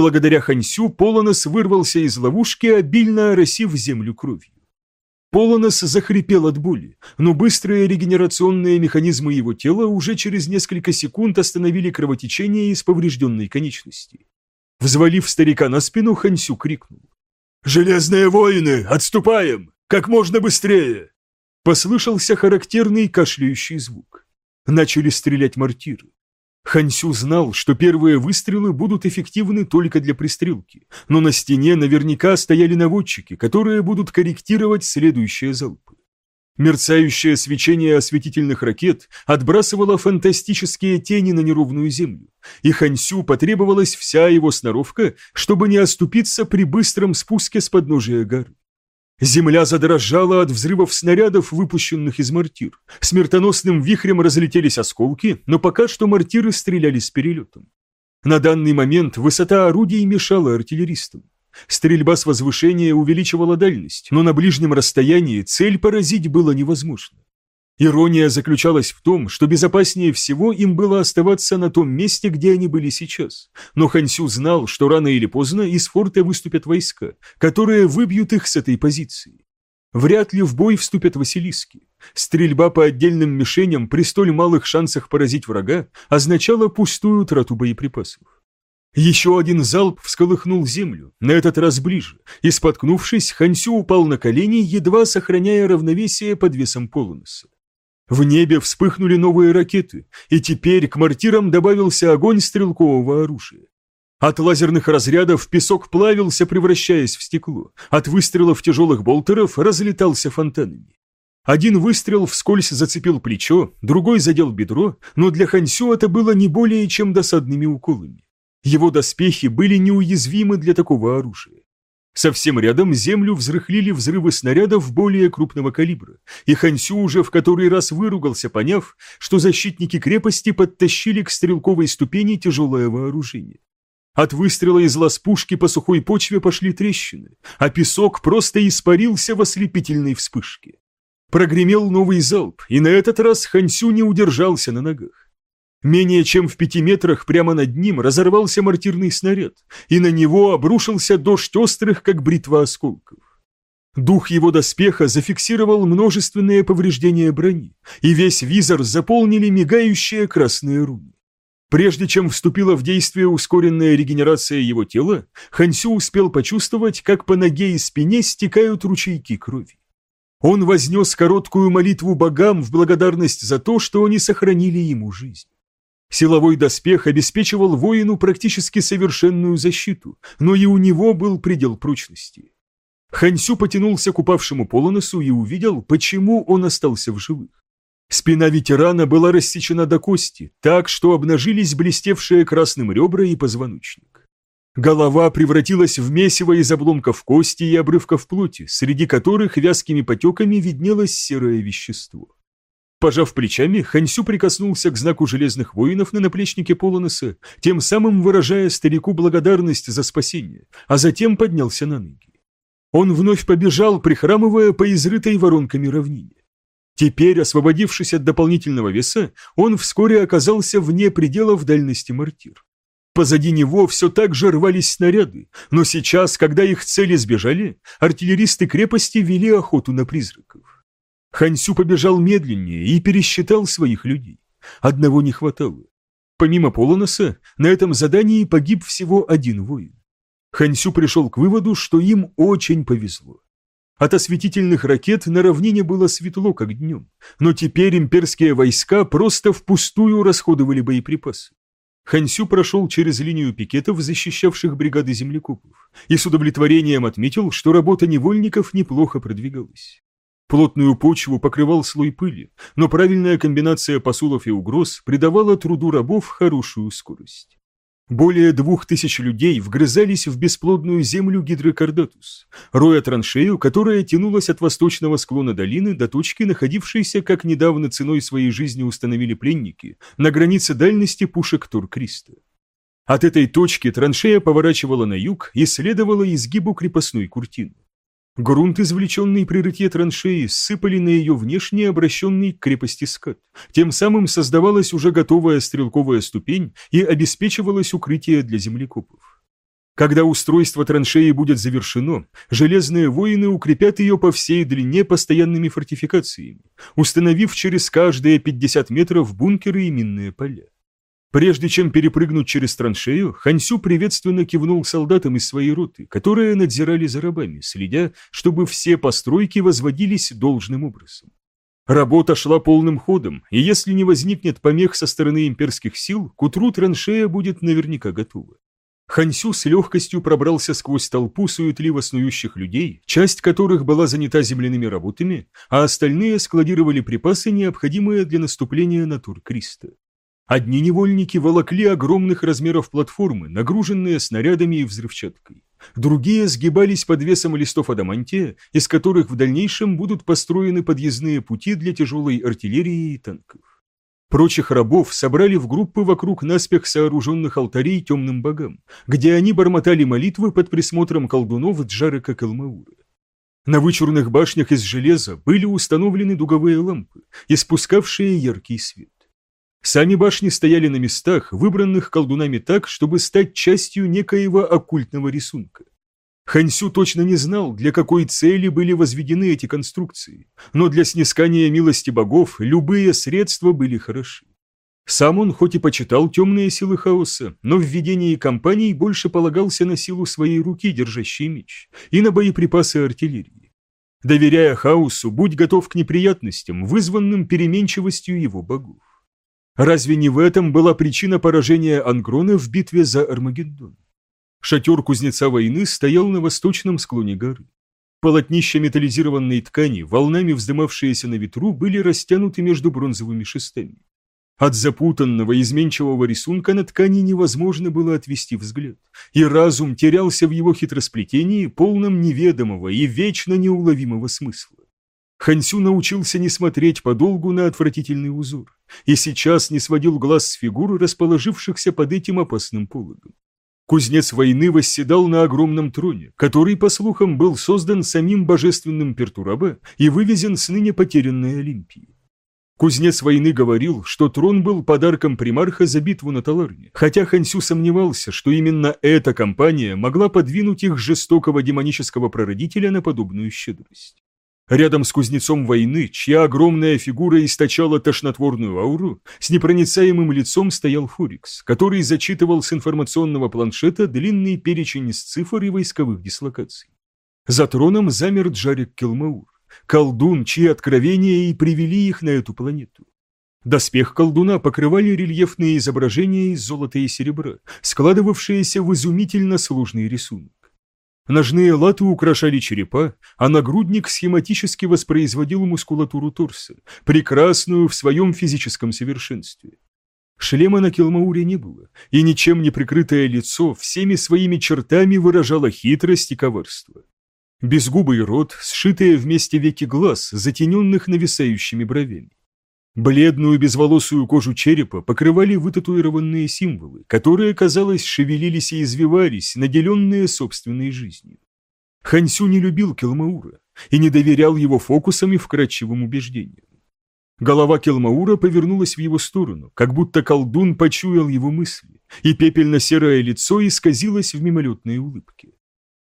благодаря Хансю Полонос вырвался из ловушки, обильно оросив землю кровью. Полонос захрипел от боли, но быстрые регенерационные механизмы его тела уже через несколько секунд остановили кровотечение из поврежденной конечности. Взвалив старика на спину, Хансю крикнул. «Железные воины, отступаем! Как можно быстрее!» Послышался характерный кашляющий звук. Начали стрелять мортиры. Хансю знал, что первые выстрелы будут эффективны только для пристрелки, но на стене наверняка стояли наводчики, которые будут корректировать следующие залпы. Мерцающее свечение осветительных ракет отбрасывало фантастические тени на неровную землю, и Хансю потребовалась вся его сноровка, чтобы не оступиться при быстром спуске с подножия горы. Земля задрожала от взрывов снарядов, выпущенных из мортир. Смертоносным вихрем разлетелись осколки, но пока что мортиры стреляли с перелетом. На данный момент высота орудий мешала артиллеристам. Стрельба с возвышения увеличивала дальность, но на ближнем расстоянии цель поразить было невозможно. Ирония заключалась в том, что безопаснее всего им было оставаться на том месте, где они были сейчас. Но Хансю знал, что рано или поздно из форта выступят войска, которые выбьют их с этой позиции. Вряд ли в бой вступят Василиски. Стрельба по отдельным мишеням при столь малых шансах поразить врага означала пустую трату боеприпасов. Еще один залп всколыхнул землю, на этот раз ближе, и, споткнувшись, Хансю упал на колени, едва сохраняя равновесие под весом полуноса. В небе вспыхнули новые ракеты, и теперь к мортирам добавился огонь стрелкового оружия. От лазерных разрядов песок плавился, превращаясь в стекло. От выстрелов тяжелых болтеров разлетался фонтанами. Один выстрел вскользь зацепил плечо, другой задел бедро, но для Хансю это было не более чем досадными уколами. Его доспехи были неуязвимы для такого оружия. Совсем рядом землю взрыхлили взрывы снарядов более крупного калибра, и Хансю уже в который раз выругался, поняв, что защитники крепости подтащили к стрелковой ступени тяжелое вооружение. От выстрела из лаз пушки по сухой почве пошли трещины, а песок просто испарился в ослепительной вспышке. Прогремел новый залп, и на этот раз Хансю не удержался на ногах. Менее чем в пяти метрах прямо над ним разорвался мортирный снаряд, и на него обрушился дождь острых, как бритва осколков. Дух его доспеха зафиксировал множественные повреждения брони, и весь визор заполнили мигающие красные руны. Прежде чем вступила в действие ускоренная регенерация его тела, Хансю успел почувствовать, как по ноге и спине стекают ручейки крови. Он вознес короткую молитву богам в благодарность за то, что они сохранили ему жизнь. Силовой доспех обеспечивал воину практически совершенную защиту, но и у него был предел прочности. Хансю потянулся к упавшему полоносу и увидел, почему он остался в живых. Спина ветерана была рассечена до кости, так что обнажились блестевшие красным ребра и позвоночник. Голова превратилась в месиво из обломков кости и обрывков плоти, среди которых вязкими потеками виднелось серое вещество. Пожав плечами, Хансю прикоснулся к знаку железных воинов на наплечнике Полоноса, тем самым выражая старику благодарность за спасение, а затем поднялся на ноги. Он вновь побежал, прихрамывая по изрытой воронками равнине. Теперь, освободившись от дополнительного веса, он вскоре оказался вне пределов дальности мортир. Позади него все так же рвались снаряды, но сейчас, когда их цели сбежали, артиллеристы крепости вели охоту на призраков. Хансю побежал медленнее и пересчитал своих людей. Одного не хватало. Помимо Полоноса, на этом задании погиб всего один воин. Хансю пришел к выводу, что им очень повезло. От осветительных ракет на равнине было светло, как днем, но теперь имперские войска просто впустую расходовали боеприпасы. Хансю прошел через линию пикетов, защищавших бригады землекопов, и с удовлетворением отметил, что работа невольников неплохо продвигалась. Плотную почву покрывал слой пыли, но правильная комбинация посулов и угроз придавала труду рабов хорошую скорость. Более двух тысяч людей вгрызались в бесплодную землю Гидрокардатус, роя траншею, которая тянулась от восточного склона долины до точки, находившейся, как недавно ценой своей жизни установили пленники, на границе дальности пушек Тур-Криста. От этой точки траншея поворачивала на юг и следовала изгибу крепостной куртины. Грунт, извлеченный при рытье траншеи, сыпали на ее внешне обращенный к крепости скат. Тем самым создавалась уже готовая стрелковая ступень и обеспечивалось укрытие для землекопов. Когда устройство траншеи будет завершено, железные воины укрепят ее по всей длине постоянными фортификациями, установив через каждые 50 метров бункеры и минные поля. Прежде чем перепрыгнуть через траншею, Хансю приветственно кивнул солдатам из своей роты, которые надзирали за рабами, следя, чтобы все постройки возводились должным образом. Работа шла полным ходом, и если не возникнет помех со стороны имперских сил, к утру траншея будет наверняка готова. Хансю с легкостью пробрался сквозь толпу суетливо снующих людей, часть которых была занята земляными работами, а остальные складировали припасы, необходимые для наступления на тур Криста. Одни невольники волокли огромных размеров платформы, нагруженные снарядами и взрывчаткой. Другие сгибались под весом листов адамантия, из которых в дальнейшем будут построены подъездные пути для тяжелой артиллерии и танков. Прочих рабов собрали в группы вокруг наспех сооруженных алтарей темным богам, где они бормотали молитвы под присмотром колдунов Джарека Калмаура. На вычурных башнях из железа были установлены дуговые лампы, испускавшие яркий свет. Сами башни стояли на местах, выбранных колдунами так, чтобы стать частью некоего оккультного рисунка. Хансю точно не знал, для какой цели были возведены эти конструкции, но для снискания милости богов любые средства были хороши. Сам он хоть и почитал темные силы хаоса, но в ведении компаний больше полагался на силу своей руки, держащей меч, и на боеприпасы артиллерии. Доверяя хаосу, будь готов к неприятностям, вызванным переменчивостью его богов. Разве не в этом была причина поражения Ангрона в битве за Армагеддон? Шатер кузнеца войны стоял на восточном склоне горы. Полотнища металлизированной ткани, волнами вздымавшиеся на ветру, были растянуты между бронзовыми шестами. От запутанного, изменчивого рисунка на ткани невозможно было отвести взгляд, и разум терялся в его хитросплетении, полном неведомого и вечно неуловимого смысла. Хансю научился не смотреть подолгу на отвратительный узор, и сейчас не сводил глаз с фигур, расположившихся под этим опасным пологом. Кузнец войны восседал на огромном троне, который, по слухам, был создан самим божественным Пертураба и вывезен с ныне потерянной Олимпии. Кузнец войны говорил, что трон был подарком примарха за битву на Таларне, хотя Хансю сомневался, что именно эта компания могла подвинуть их жестокого демонического прародителя на подобную щедрость. Рядом с кузнецом войны, чья огромная фигура источала тошнотворную ауру, с непроницаемым лицом стоял Фурикс, который зачитывал с информационного планшета длинный перечень из цифр и войсковых дислокаций. За троном замер Джарик Келмаур, колдун, чьи откровения и привели их на эту планету. Доспех колдуна покрывали рельефные изображения из золота и серебра, складывавшиеся в изумительно сложный рисунок. Ножные латы украшали черепа, а нагрудник схематически воспроизводил мускулатуру торса, прекрасную в своем физическом совершенстве. Шлема на Келмауре не было, и ничем не прикрытое лицо всеми своими чертами выражало хитрость и коварство. Безгубый рот, сшитые вместе веки глаз, затененных нависающими бровями. Бледную безволосую кожу черепа покрывали вытатуированные символы, которые, казалось, шевелились и извивались, наделенные собственной жизнью. Хансю не любил Келмаура и не доверял его фокусам и вкрадчивым убеждениям. Голова Келмаура повернулась в его сторону, как будто колдун почуял его мысли, и пепельно-серое лицо исказилось в мимолетной улыбке.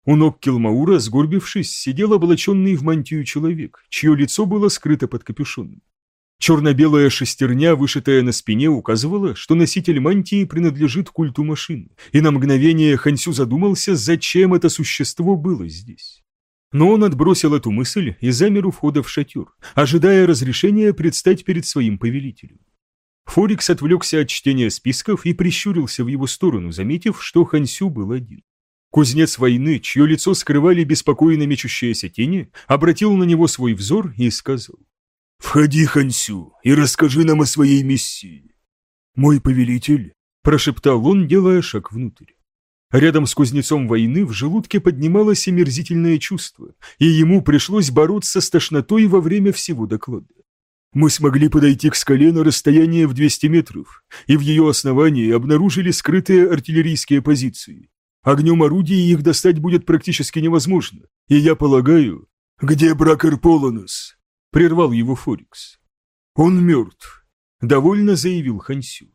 У ног Келмаура, сгорбившись, сидел облаченный в мантию человек, чье лицо было скрыто под капюшоном. Черно-белая шестерня, вышитая на спине, указывала, что носитель мантии принадлежит культу машин, и на мгновение Хансю задумался, зачем это существо было здесь. Но он отбросил эту мысль и замер у входа в шатер, ожидая разрешения предстать перед своим повелителем. Форикс отвлекся от чтения списков и прищурился в его сторону, заметив, что Хансю был один. Кузнец войны, чье лицо скрывали беспокойно мечущиеся тени, обратил на него свой взор и сказал. «Входи, Хансю, и расскажи нам о своей миссии». «Мой повелитель», – прошептал он, делая шаг внутрь. Рядом с кузнецом войны в желудке поднималось омерзительное чувство, и ему пришлось бороться с тошнотой во время всего доклада. Мы смогли подойти к скале на расстояние в 200 метров, и в ее основании обнаружили скрытые артиллерийские позиции. Огнем орудий их достать будет практически невозможно, и я полагаю... «Где Бракер Полонос?» Прервал его Форикс. «Он мертв», — довольно заявил Хансю.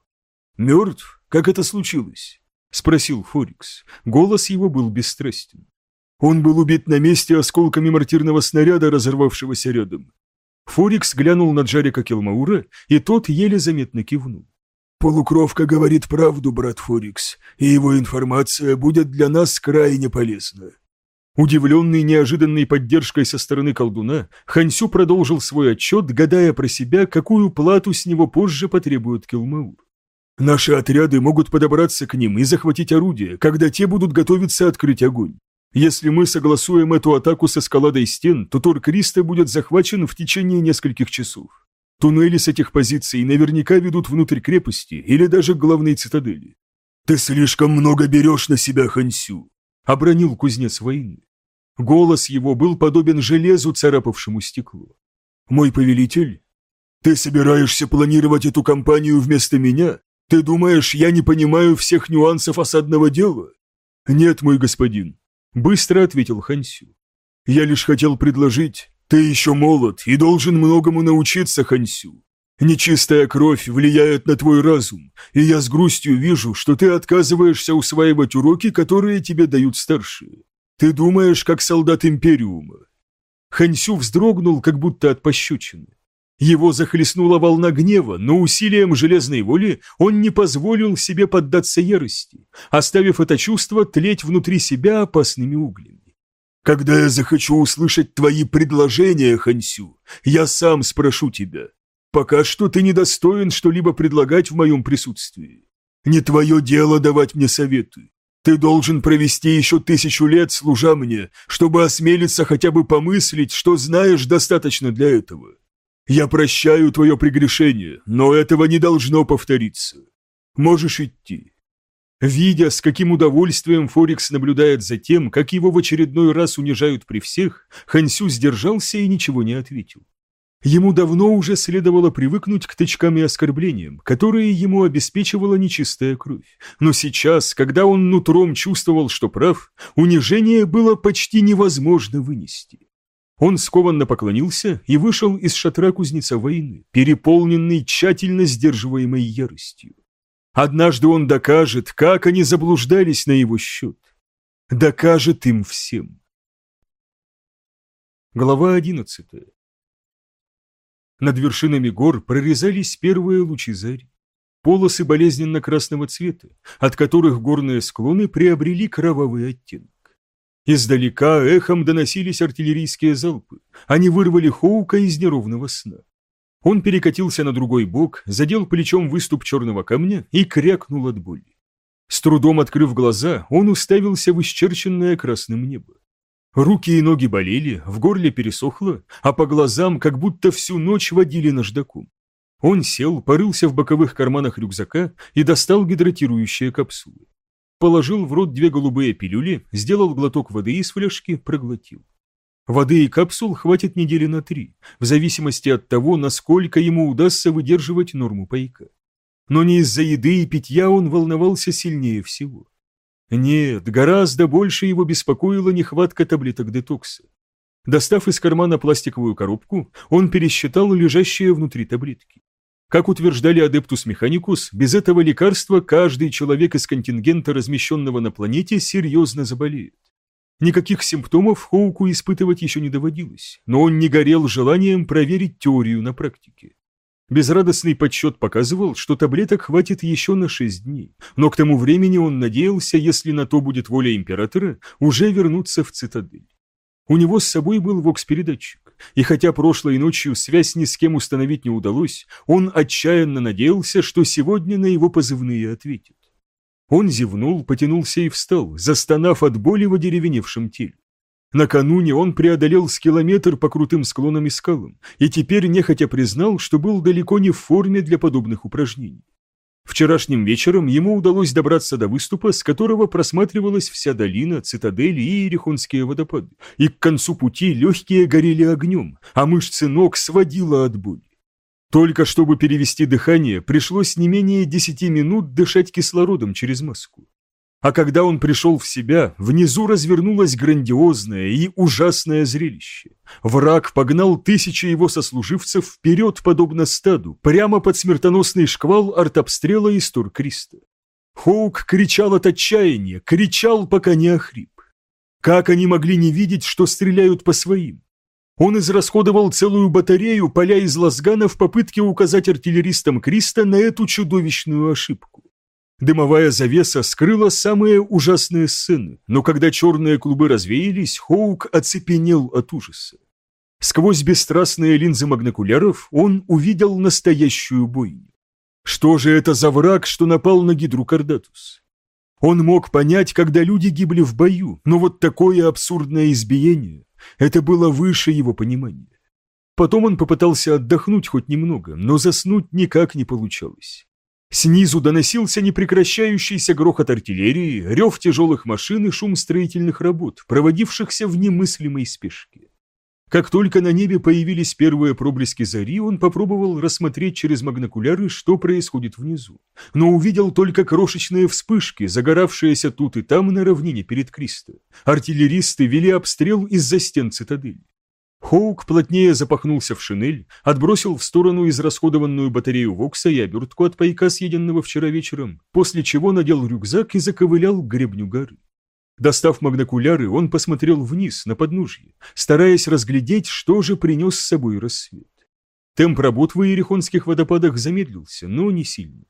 «Мертв? Как это случилось?» — спросил Форикс. Голос его был бесстрастен. Он был убит на месте осколками мортирного снаряда, разорвавшегося рядом. Форикс глянул на Джарика Келмаура, и тот еле заметно кивнул. «Полукровка говорит правду, брат Форикс, и его информация будет для нас крайне полезна». Удивленный неожиданной поддержкой со стороны колдуна, Хансю продолжил свой отчет, гадая про себя, какую плату с него позже потребует Келмаур. «Наши отряды могут подобраться к ним и захватить орудия, когда те будут готовиться открыть огонь. Если мы согласуем эту атаку с эскаладой стен, то Тор Криста будет захвачен в течение нескольких часов. Туннели с этих позиций наверняка ведут внутрь крепости или даже к главной цитадели. «Ты слишком много берешь на себя, Хансю», — обронил кузнец войны. Голос его был подобен железу, царапавшему стекло. «Мой повелитель, ты собираешься планировать эту кампанию вместо меня? Ты думаешь, я не понимаю всех нюансов осадного дела?» «Нет, мой господин», — быстро ответил Хансю. «Я лишь хотел предложить, ты еще молод и должен многому научиться, Хансю. Нечистая кровь влияет на твой разум, и я с грустью вижу, что ты отказываешься усваивать уроки, которые тебе дают старшие. Ты думаешь, как солдат Империума». Хансю вздрогнул, как будто от пощечины. Его захлестнула волна гнева, но усилием железной воли он не позволил себе поддаться ярости, оставив это чувство тлеть внутри себя опасными углями. «Когда я захочу услышать твои предложения, Хансю, я сам спрошу тебя. Пока что ты недостоин что-либо предлагать в моем присутствии. Не твое дело давать мне советы. Ты должен провести еще тысячу лет, служа мне, чтобы осмелиться хотя бы помыслить, что знаешь достаточно для этого. Я прощаю твое прегрешение, но этого не должно повториться. Можешь идти». Видя, с каким удовольствием Форекс наблюдает за тем, как его в очередной раз унижают при всех, Хансю сдержался и ничего не ответил. Ему давно уже следовало привыкнуть к тычкам и оскорблениям, которые ему обеспечивала нечистая кровь. Но сейчас, когда он нутром чувствовал, что прав, унижение было почти невозможно вынести. Он скованно поклонился и вышел из шатра кузнеца войны, переполненный тщательно сдерживаемой яростью. Однажды он докажет, как они заблуждались на его счет. Докажет им всем. Глава одиннадцатая. Над вершинами гор прорезались первые лучи зари. Полосы болезненно-красного цвета, от которых горные склоны приобрели кровавый оттенок. Издалека эхом доносились артиллерийские залпы. Они вырвали Хоука из неровного сна. Он перекатился на другой бок, задел плечом выступ черного камня и крякнул от боли. С трудом открыв глаза, он уставился в исчерченное красным небо. Руки и ноги болели, в горле пересохло, а по глазам как будто всю ночь водили наждаком. Он сел, порылся в боковых карманах рюкзака и достал гидратирующие капсулы. Положил в рот две голубые пилюли, сделал глоток воды из фляжки, проглотил. Воды и капсул хватит недели на три, в зависимости от того, насколько ему удастся выдерживать норму пайка. Но не из-за еды и питья он волновался сильнее всего. Нет, гораздо больше его беспокоила нехватка таблеток детокса. Достав из кармана пластиковую коробку, он пересчитал лежащие внутри таблетки. Как утверждали Адептус Механикус, без этого лекарства каждый человек из контингента, размещенного на планете, серьезно заболеет. Никаких симптомов Хоуку испытывать еще не доводилось, но он не горел желанием проверить теорию на практике. Безрадостный подсчет показывал, что таблеток хватит еще на 6 дней, но к тому времени он надеялся, если на то будет воля императора, уже вернуться в цитадель. У него с собой был вокс-передатчик и хотя прошлой ночью связь ни с кем установить не удалось, он отчаянно надеялся, что сегодня на его позывные ответит. Он зевнул, потянулся и встал, застонав от боли в одеревеневшем теле. Накануне он преодолел с километр по крутым склонам и скалам, и теперь нехотя признал, что был далеко не в форме для подобных упражнений. Вчерашним вечером ему удалось добраться до выступа, с которого просматривалась вся долина, цитадель и Иерихонские водопады, и к концу пути легкие горели огнем, а мышцы ног сводило от боли. Только чтобы перевести дыхание, пришлось не менее десяти минут дышать кислородом через маску. А когда он пришел в себя, внизу развернулось грандиозное и ужасное зрелище. Враг погнал тысячи его сослуживцев вперед, подобно стаду, прямо под смертоносный шквал артобстрела из Туркриста. Хоук кричал от отчаяния, кричал, пока не охрип. Как они могли не видеть, что стреляют по своим? Он израсходовал целую батарею, поля из лазгана в попытке указать артиллеристам Криста на эту чудовищную ошибку. Дымовая завеса скрыла самые ужасные сцены, но когда черные клубы развеялись, Хоук оцепенел от ужаса. Сквозь бесстрастные линзы магнокуляров он увидел настоящую бойню. Что же это за враг, что напал на Гидру Кардатус? Он мог понять, когда люди гибли в бою, но вот такое абсурдное избиение – это было выше его понимания. Потом он попытался отдохнуть хоть немного, но заснуть никак не получалось. Снизу доносился непрекращающийся грохот артиллерии, рев тяжелых машин и шум строительных работ, проводившихся в немыслимой спешке. Как только на небе появились первые проблески зари, он попробовал рассмотреть через магнокуляры, что происходит внизу, но увидел только крошечные вспышки, загоравшиеся тут и там на равнине перед Кристо. Артиллеристы вели обстрел из-за стен цитадели. Хоук плотнее запахнулся в шинель, отбросил в сторону израсходованную батарею Вокса и обертку от пайка, съеденного вчера вечером, после чего надел рюкзак и заковылял к гребню горы. Достав магнокуляры, он посмотрел вниз, на подножье, стараясь разглядеть, что же принес с собой рассвет. Темп работ в Иерихонских водопадах замедлился, но не сильно.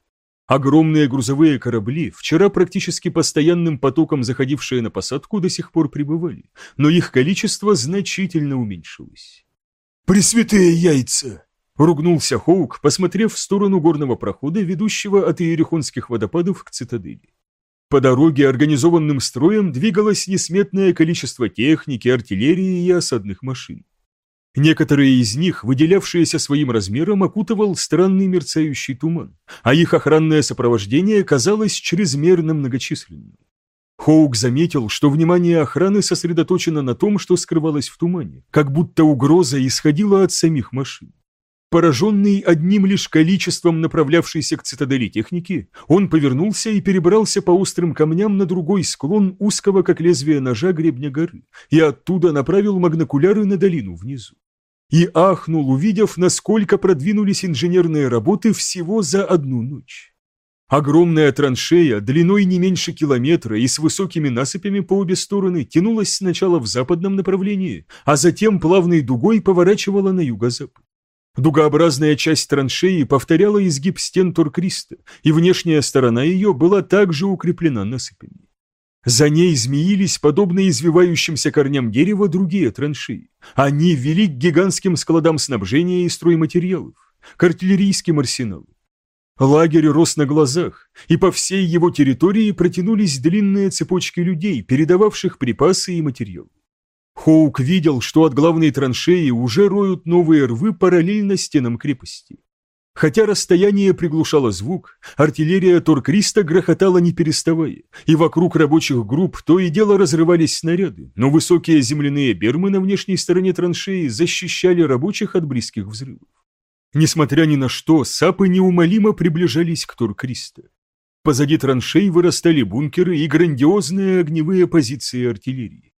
Огромные грузовые корабли, вчера практически постоянным потоком заходившие на посадку, до сих пор прибывали, но их количество значительно уменьшилось. «Пресвятые яйца!» — ругнулся Хоук, посмотрев в сторону горного прохода, ведущего от Иерихонских водопадов к цитадели. По дороге организованным строем двигалось несметное количество техники, артиллерии и осадных машин. Некоторые из них, выделявшиеся своим размером, окутывал странный мерцающий туман, а их охранное сопровождение казалось чрезмерно многочисленным. Хоук заметил, что внимание охраны сосредоточено на том, что скрывалось в тумане, как будто угроза исходила от самих машин. Пораженный одним лишь количеством направлявшейся к цитадели техники, он повернулся и перебрался по острым камням на другой склон узкого, как лезвие ножа, гребня горы, и оттуда направил магнокуляры на долину внизу. И ахнул, увидев, насколько продвинулись инженерные работы всего за одну ночь. Огромная траншея, длиной не меньше километра и с высокими насыпями по обе стороны, тянулась сначала в западном направлении, а затем плавной дугой поворачивала на юго-запад. Дугообразная часть траншеи повторяла изгиб стен Торкриста, и внешняя сторона ее была также укреплена насыпями. За ней змеились, подобно извивающимся корням дерева, другие траншеи. Они вели к гигантским складам снабжения и стройматериалов, к артиллерийским арсеналам. Лагерь рос на глазах, и по всей его территории протянулись длинные цепочки людей, передававших припасы и материалы. Хоук видел, что от главной траншеи уже роют новые рвы параллельно стенам крепости. Хотя расстояние приглушало звук, артиллерия Торкриста грохотала не переставая, и вокруг рабочих групп то и дело разрывались снаряды, но высокие земляные бермы на внешней стороне траншеи защищали рабочих от близких взрывов. Несмотря ни на что, сапы неумолимо приближались к Торкриста. Позади траншей вырастали бункеры и грандиозные огневые позиции артиллерии.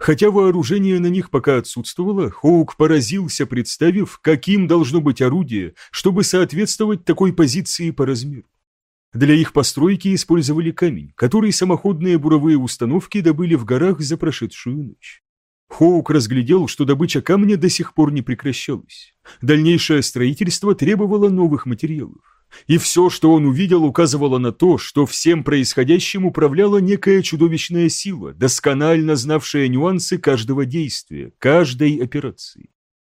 Хотя вооружение на них пока отсутствовало, Хоук поразился, представив, каким должно быть орудие, чтобы соответствовать такой позиции по размеру. Для их постройки использовали камень, который самоходные буровые установки добыли в горах за прошедшую ночь. Хоук разглядел, что добыча камня до сих пор не прекращалась. Дальнейшее строительство требовало новых материалов. И все, что он увидел, указывало на то, что всем происходящим управляла некая чудовищная сила, досконально знавшая нюансы каждого действия, каждой операции.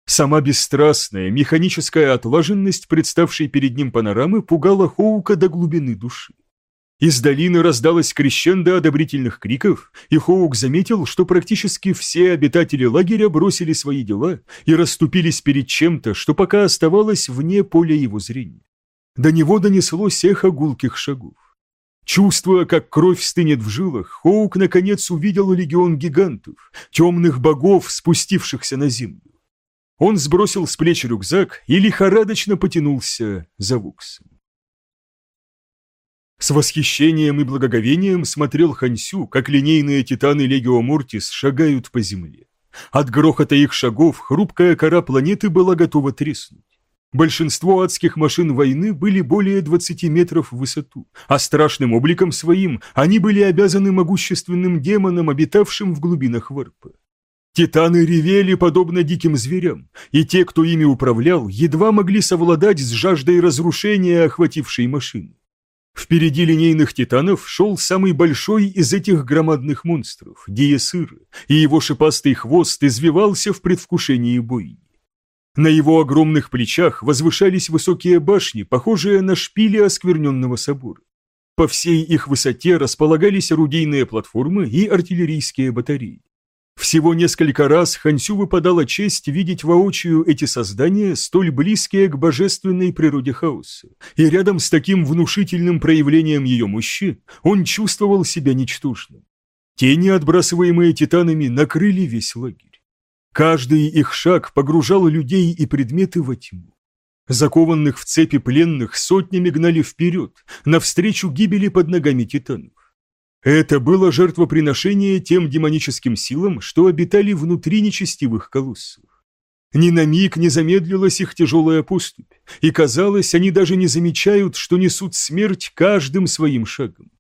Сама бесстрастная, механическая отлаженность, представшей перед ним панорамы, пугала Хоука до глубины души. Из долины раздалось крещендо одобрительных криков, и Хоук заметил, что практически все обитатели лагеря бросили свои дела и расступились перед чем-то, что пока оставалось вне поля его зрения. До него донеслось эхо гулких шагов. Чувствуя, как кровь стынет в жилах, Хоук наконец увидел легион гигантов, темных богов, спустившихся на землю. Он сбросил с плеч рюкзак и лихорадочно потянулся за Вуксом. С восхищением и благоговением смотрел Хансю, как линейные титаны Легио Мортис шагают по земле. От грохота их шагов хрупкая кора планеты была готова треснуть. Большинство адских машин войны были более 20 метров в высоту, а страшным обликом своим они были обязаны могущественным демонам, обитавшим в глубинах варпа. Титаны ревели, подобно диким зверям, и те, кто ими управлял, едва могли совладать с жаждой разрушения, охватившей машины. Впереди линейных титанов шел самый большой из этих громадных монстров – Диесыр, и его шипастый хвост извивался в предвкушении бойни. На его огромных плечах возвышались высокие башни, похожие на шпили оскверненного собора. По всей их высоте располагались орудийные платформы и артиллерийские батареи. Всего несколько раз Хансю выпадала честь видеть воочию эти создания, столь близкие к божественной природе хаоса. И рядом с таким внушительным проявлением ее мощи он чувствовал себя ничтожным. Тени, отбрасываемые титанами, накрыли весь лагерь. Каждый их шаг погружал людей и предметы во тьму. Закованных в цепи пленных сотнями гнали вперед, навстречу гибели под ногами титанов. Это было жертвоприношение тем демоническим силам, что обитали внутри нечестивых колоссов. Ни на миг не замедлилась их тяжелая поступь, и казалось, они даже не замечают, что несут смерть каждым своим шагом.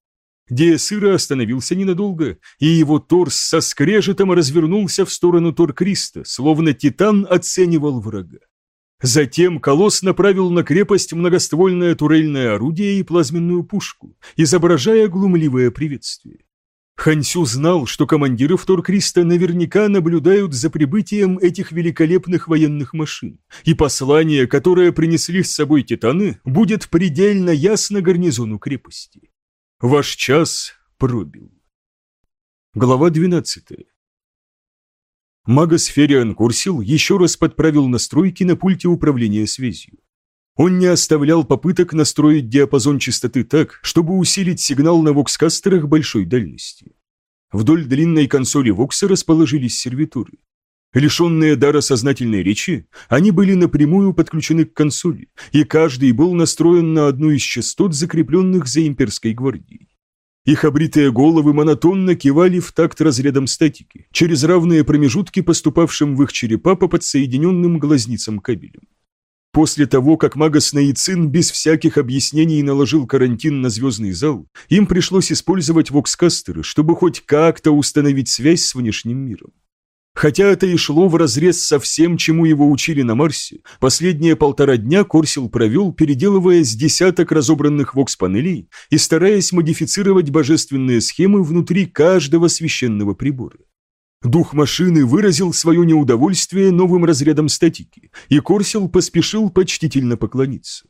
Диасыра остановился ненадолго, и его торс со скрежетом развернулся в сторону Торкриста, словно титан оценивал врага. Затем Колосс направил на крепость многоствольное турельное орудие и плазменную пушку, изображая глумливое приветствие. Хансю знал, что командиры Вторкриста наверняка наблюдают за прибытием этих великолепных военных машин, и послание, которое принесли с собой титаны, будет предельно ясно гарнизону крепости. Ваш час пробил. Глава двенадцатая. Магас Фериан Курсил еще раз подправил настройки на пульте управления связью. Он не оставлял попыток настроить диапазон частоты так, чтобы усилить сигнал на вокскастерах большой дальности. Вдоль длинной консоли вокса расположились сервитуры. Лишенные дара сознательной речи, они были напрямую подключены к консоли, и каждый был настроен на одну из частот, закрепленных за имперской гвардией. Их обритые головы монотонно кивали в такт разрядом статики, через равные промежутки, поступавшим в их черепа по подсоединенным глазницам кабелям. После того, как Магас Наицин без всяких объяснений наложил карантин на звездный зал, им пришлось использовать вокскастеры, чтобы хоть как-то установить связь с внешним миром. Хотя это и шло вразрез со всем, чему его учили на Марсе, последние полтора дня Корсил провел, переделывая с десяток разобранных вокс-панелей и стараясь модифицировать божественные схемы внутри каждого священного прибора. Дух машины выразил свое неудовольствие новым разрядом статики, и Корсил поспешил почтительно поклониться.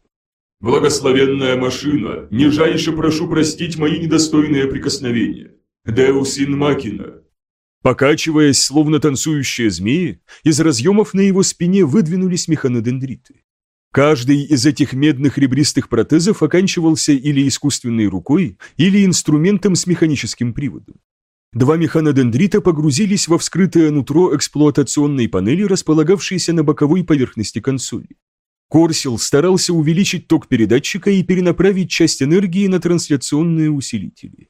«Благословенная машина, нижайше прошу простить мои недостойные прикосновения. Деус ин макина, Покачиваясь, словно танцующие змеи, из разъемов на его спине выдвинулись механодендриты. Каждый из этих медных ребристых протезов оканчивался или искусственной рукой, или инструментом с механическим приводом. Два механодендрита погрузились во вскрытое нутро эксплуатационной панели, располагавшейся на боковой поверхности консоли. Корсил старался увеличить ток передатчика и перенаправить часть энергии на трансляционные усилители.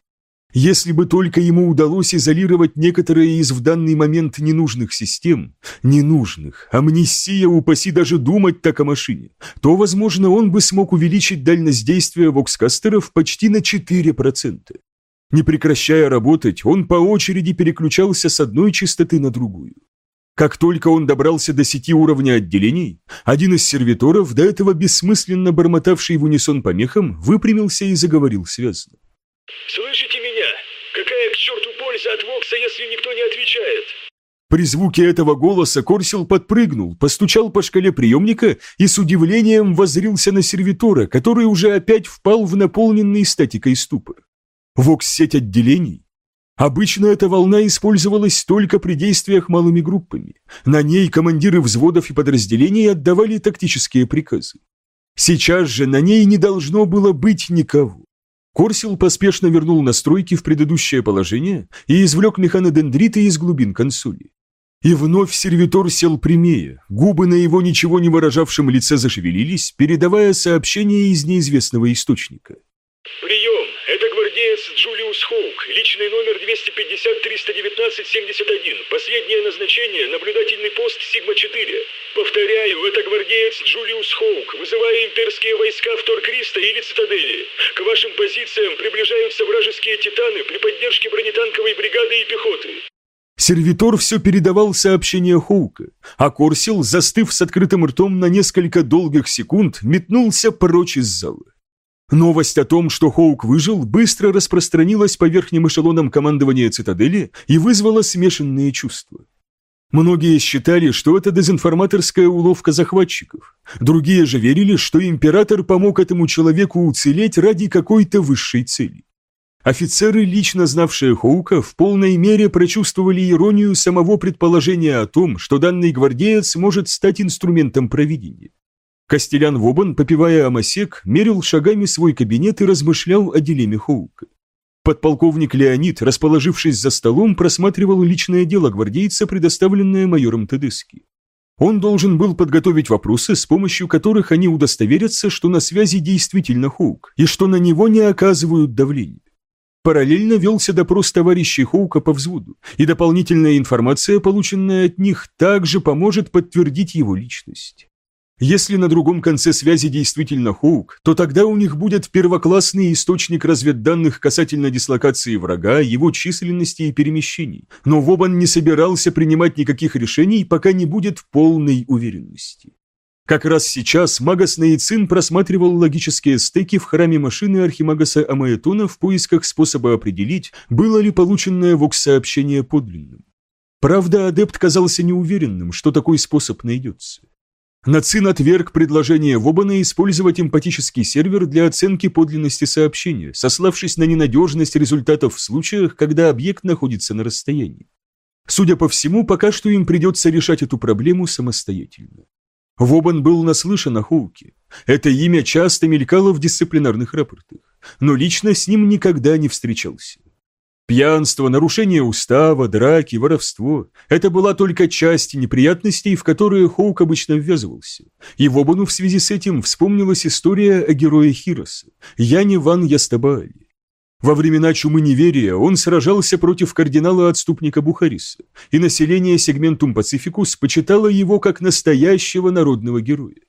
Если бы только ему удалось изолировать некоторые из в данный момент ненужных систем, ненужных, амнисия упаси даже думать так о машине, то, возможно, он бы смог увеличить дальность действия вокскастеров почти на 4%. Не прекращая работать, он по очереди переключался с одной частоты на другую. Как только он добрался до сети уровня отделений, один из сервиторов, до этого бессмысленно бормотавший в унисон помехам, выпрямился и заговорил связно. «Слышите меня? Какая к черту Вокса, если никто не отвечает?» При звуке этого голоса Корсил подпрыгнул, постучал по шкале приемника и с удивлением воззрился на сервитора, который уже опять впал в наполненный статикой ступор. Вокс-сеть отделений? Обычно эта волна использовалась только при действиях малыми группами. На ней командиры взводов и подразделений отдавали тактические приказы. Сейчас же на ней не должно было быть никого. Корсил поспешно вернул настройки в предыдущее положение и извлек механодендриты из глубин консоли. И вновь сервитор сел прямее, губы на его ничего не выражавшем лице зашевелились, передавая сообщение из неизвестного источника. «Прием! Гвардеец Джулиус Хоук, личный номер 250-319-71, последнее назначение – наблюдательный пост Сигма-4. Повторяю, это гвардеец Джулиус Хоук, вызывая имперские войска в Торкриста или Цитадели. К вашим позициям приближаются вражеские титаны при поддержке бронетанковой бригады и пехоты. Сервитор все передавал сообщение Хоука, а Корсил, застыв с открытым ртом на несколько долгих секунд, метнулся прочь из зала. Новость о том, что Хоук выжил, быстро распространилась по верхним эшелонам командования цитадели и вызвала смешанные чувства. Многие считали, что это дезинформаторская уловка захватчиков. Другие же верили, что император помог этому человеку уцелеть ради какой-то высшей цели. Офицеры, лично знавшие Хоука, в полной мере прочувствовали иронию самого предположения о том, что данный гвардеец может стать инструментом провидения. Костелян Вобан, попивая амосек, мерил шагами свой кабинет и размышлял о дилемме Хоука. Подполковник Леонид, расположившись за столом, просматривал личное дело гвардейца, предоставленное майором Тедески. Он должен был подготовить вопросы, с помощью которых они удостоверятся, что на связи действительно Хоук, и что на него не оказывают давления. Параллельно велся допрос товарищей Хоука по взводу, и дополнительная информация, полученная от них, также поможет подтвердить его личность. Если на другом конце связи действительно Хоук, то тогда у них будет первоклассный источник разведданных касательно дислокации врага, его численности и перемещений, но Вобан не собирался принимать никаких решений, пока не будет полной уверенности. Как раз сейчас Магас Наицин просматривал логические стеки в храме машины Архимагаса Амаэтона в поисках способа определить, было ли полученное вокс-сообщение подлинным. Правда, адепт казался неуверенным, что такой способ найдется. Нацин отверг предложение Вобана использовать эмпатический сервер для оценки подлинности сообщения, сославшись на ненадежность результатов в случаях, когда объект находится на расстоянии. Судя по всему, пока что им придется решать эту проблему самостоятельно. Вобан был наслышан о Хоуке. Это имя часто мелькало в дисциплинарных рапортах, но лично с ним никогда не встречался. Пьянство, нарушение устава, драки, воровство – это была только часть неприятностей, в которые Хоук обычно ввязывался. И Вобану в связи с этим вспомнилась история о герое Хироса, Яне Ван Ястабаали. Во времена чумы неверия он сражался против кардинала-отступника Бухариса, и население сегментум Пацификус почитало его как настоящего народного героя.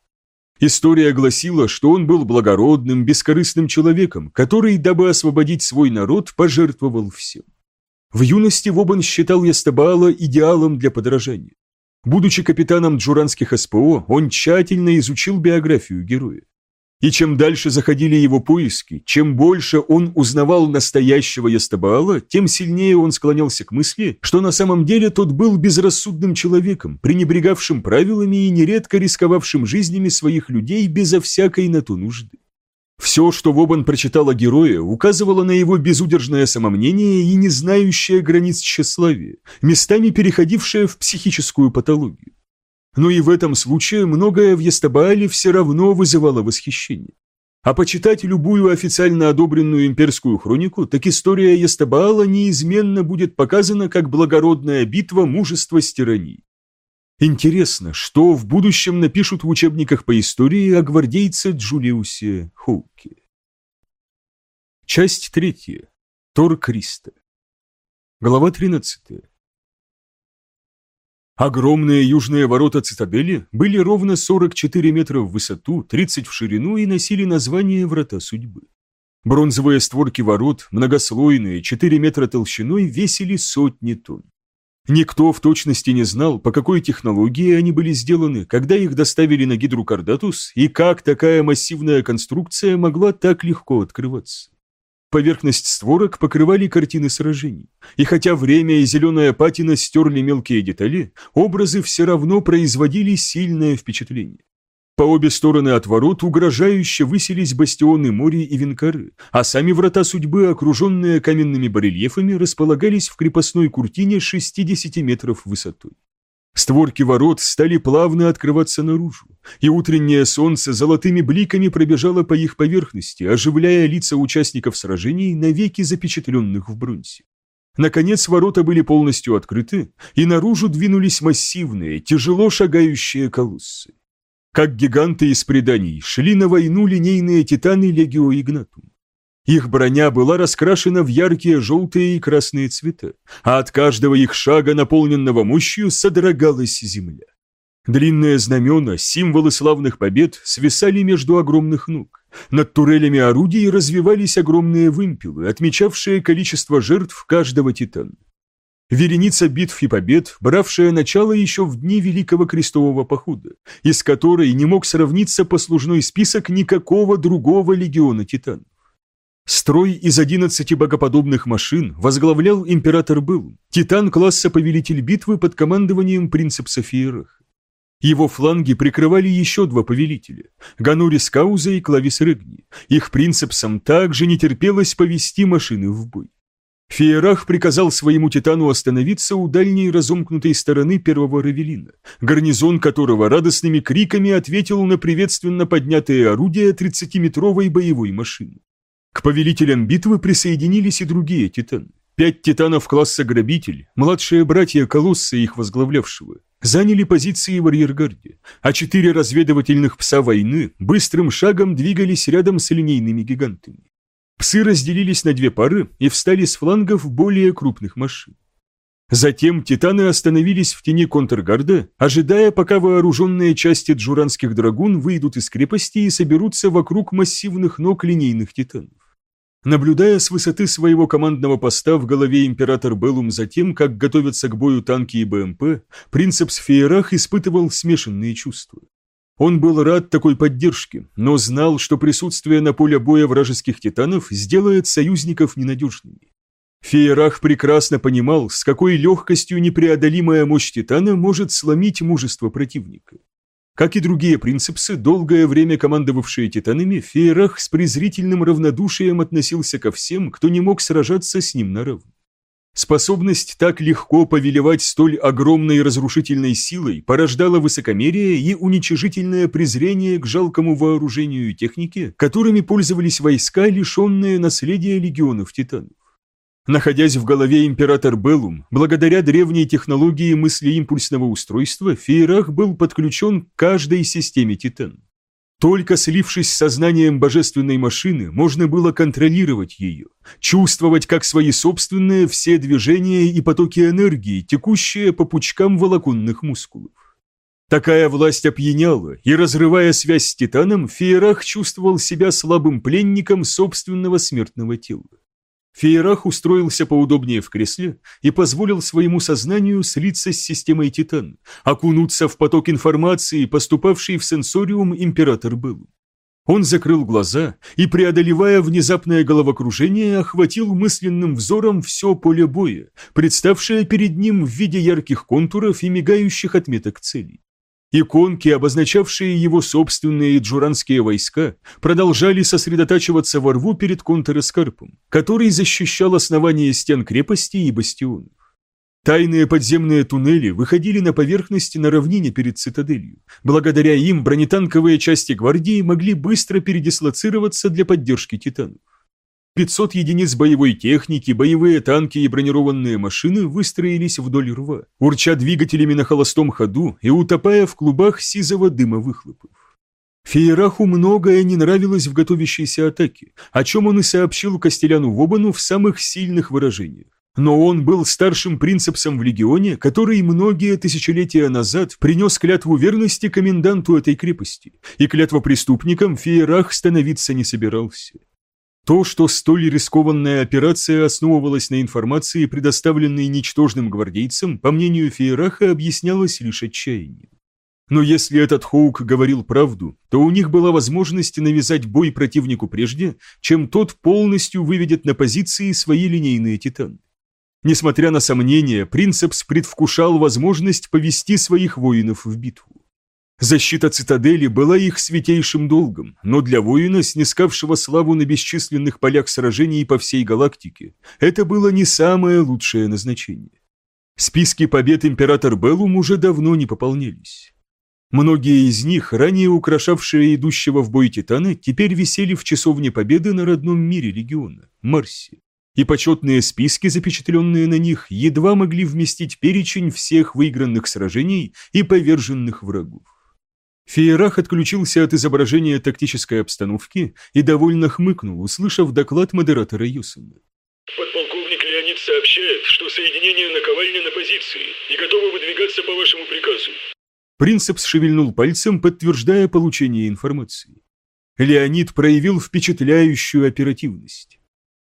История гласила, что он был благородным, бескорыстным человеком, который, дабы освободить свой народ, пожертвовал всем. В юности Вобан считал Ястабаала идеалом для подражания. Будучи капитаном джуранских СПО, он тщательно изучил биографию героя. И чем дальше заходили его поиски, чем больше он узнавал настоящего Ястабаала, тем сильнее он склонялся к мысли, что на самом деле тот был безрассудным человеком, пренебрегавшим правилами и нередко рисковавшим жизнями своих людей безо всякой на то нужды. Все, что Вобан прочитал о герое, указывало на его безудержное самомнение и не знающее границ тщеславия, местами переходившее в психическую патологию но и в этом случае многое в Естабаале все равно вызывало восхищение. А почитать любую официально одобренную имперскую хронику, так история Естабаала неизменно будет показана как благородная битва мужества с тиранией. Интересно, что в будущем напишут в учебниках по истории о гвардейце Джулиусе Хоуке. Часть третья. Тор Криста. Глава тринадцатая. Огромные южные ворота цитадели были ровно 44 метра в высоту, 30 в ширину и носили название «Врата судьбы». Бронзовые створки ворот, многослойные, 4 метра толщиной, весили сотни тонн. Никто в точности не знал, по какой технологии они были сделаны, когда их доставили на Гидру Кардатус и как такая массивная конструкция могла так легко открываться. Поверхность створок покрывали картины сражений, и хотя время и зеленая патина стерли мелкие детали, образы все равно производили сильное впечатление. По обе стороны от ворот угрожающе высились бастионы моря и винкары, а сами врата судьбы, окруженные каменными барельефами, располагались в крепостной куртине 60 метров высотой. Створки ворот стали плавно открываться наружу, и утреннее солнце золотыми бликами пробежало по их поверхности, оживляя лица участников сражений, навеки запечатленных в бронзе. Наконец ворота были полностью открыты, и наружу двинулись массивные, тяжело шагающие колоссы. Как гиганты из преданий шли на войну линейные титаны Легио Игнатум. Их броня была раскрашена в яркие желтые и красные цвета, а от каждого их шага, наполненного мощью, содрогалась земля. Длинные знамена, символы славных побед, свисали между огромных ног. Над турелями орудий развивались огромные вымпелы, отмечавшие количество жертв каждого титана. Вереница битв и побед, бравшая начало еще в дни Великого Крестового Похода, из которой не мог сравниться послужной список никакого другого легиона титанов. Строй из 11 богоподобных машин возглавлял император Был, титан класса повелитель битвы под командованием принцепса Фиераха. Его фланги прикрывали еще два повелителя – Ганурис Кауза и Клавис Регни. Их принцепсам также не терпелось повести машины в бой. Фиерах приказал своему титану остановиться у дальней разомкнутой стороны первого Равелина, гарнизон которого радостными криками ответил на приветственно поднятые орудия 30-метровой боевой машины. К повелителям битвы присоединились и другие титаны. Пять титанов класса грабитель, младшие братья Колосса их возглавлявшего, заняли позиции в арьергарде, а четыре разведывательных пса войны быстрым шагом двигались рядом с линейными гигантами. Псы разделились на две пары и встали с флангов более крупных машин. Затем титаны остановились в тени контргарда, ожидая, пока вооруженные части джуранских драгун выйдут из крепости и соберутся вокруг массивных ног линейных титанов. Наблюдая с высоты своего командного поста в голове император Беллум за тем, как готовятся к бою танки и БМП, принцепс Феерах испытывал смешанные чувства. Он был рад такой поддержке, но знал, что присутствие на поле боя вражеских титанов сделает союзников ненадежными. Феерах прекрасно понимал, с какой легкостью непреодолимая мощь титана может сломить мужество противника. Как и другие принципсы, долгое время командовавшие титанами, Феерах с презрительным равнодушием относился ко всем, кто не мог сражаться с ним на равных. Способность так легко повелевать столь огромной разрушительной силой порождала высокомерие и уничижительное презрение к жалкому вооружению и технике, которыми пользовались войска, лишенные наследия легионов титанов. Находясь в голове император Беллум, благодаря древней технологии мыслеимпульсного устройства, Фейрах был подключен к каждой системе Титан. Только слившись с сознанием божественной машины, можно было контролировать ее, чувствовать как свои собственные все движения и потоки энергии, текущие по пучкам волоконных мускулов. Такая власть опьяняла, и, разрывая связь с Титаном, Феерах чувствовал себя слабым пленником собственного смертного тела. Феерах устроился поудобнее в кресле и позволил своему сознанию слиться с системой Титан, окунуться в поток информации, поступавший в сенсориум император был. Он закрыл глаза и, преодолевая внезапное головокружение, охватил мысленным взором все поле боя, представшее перед ним в виде ярких контуров и мигающих отметок целей. Иконки, обозначавшие его собственные джуранские войска, продолжали сосредотачиваться во рву перед контраскарпом, который защищал основание стен крепости и бастионов. Тайные подземные туннели выходили на поверхность на равнине перед цитаделью. Благодаря им бронетанковые части гвардии могли быстро передислоцироваться для поддержки титанов. 500 единиц боевой техники, боевые танки и бронированные машины выстроились вдоль рва, урча двигателями на холостом ходу и утопая в клубах сизого дыма выхлопов. Феераху многое не нравилось в готовящейся атаке, о чем он и сообщил Костеляну Вобану в самых сильных выражениях. Но он был старшим принцепсом в легионе, который многие тысячелетия назад принес клятву верности коменданту этой крепости, и клятва преступникам Феерах становиться не собирался. То, что столь рискованная операция основывалась на информации, предоставленной ничтожным гвардейцам, по мнению Фейраха, объяснялось лишь отчаянием. Но если этот Хоук говорил правду, то у них была возможность навязать бой противнику прежде, чем тот полностью выведет на позиции свои линейные титаны. Несмотря на сомнения, Принцепс предвкушал возможность повести своих воинов в битву. Защита цитадели была их святейшим долгом, но для воина, снискавшего славу на бесчисленных полях сражений по всей галактике, это было не самое лучшее назначение. Списки побед император Беллум уже давно не пополнялись. Многие из них, ранее украшавшие идущего в бой Титана, теперь висели в часовне победы на родном мире легиона – Марсе. И почетные списки, запечатленные на них, едва могли вместить перечень всех выигранных сражений и поверженных врагов. Феерах отключился от изображения тактической обстановки и довольно хмыкнул, услышав доклад модератора Юсона. Подполковник Леонид сообщает, что соединение наковальни на позиции и готово выдвигаться по вашему приказу. Принцепс шевельнул пальцем, подтверждая получение информации. Леонид проявил впечатляющую оперативность.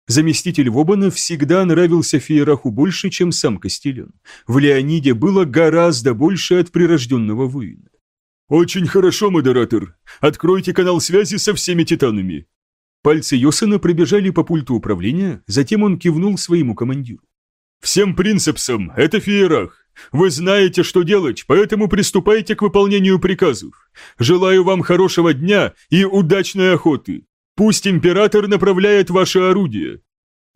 Заместитель Вобана всегда нравился Феераху больше, чем сам Костелян. В Леониде было гораздо больше от прирожденного воина. «Очень хорошо, модератор. Откройте канал связи со всеми титанами». Пальцы Йосена пробежали по пульту управления, затем он кивнул своему командиру. «Всем принципсам, это Феерах. Вы знаете, что делать, поэтому приступайте к выполнению приказов. Желаю вам хорошего дня и удачной охоты. Пусть император направляет ваше орудие».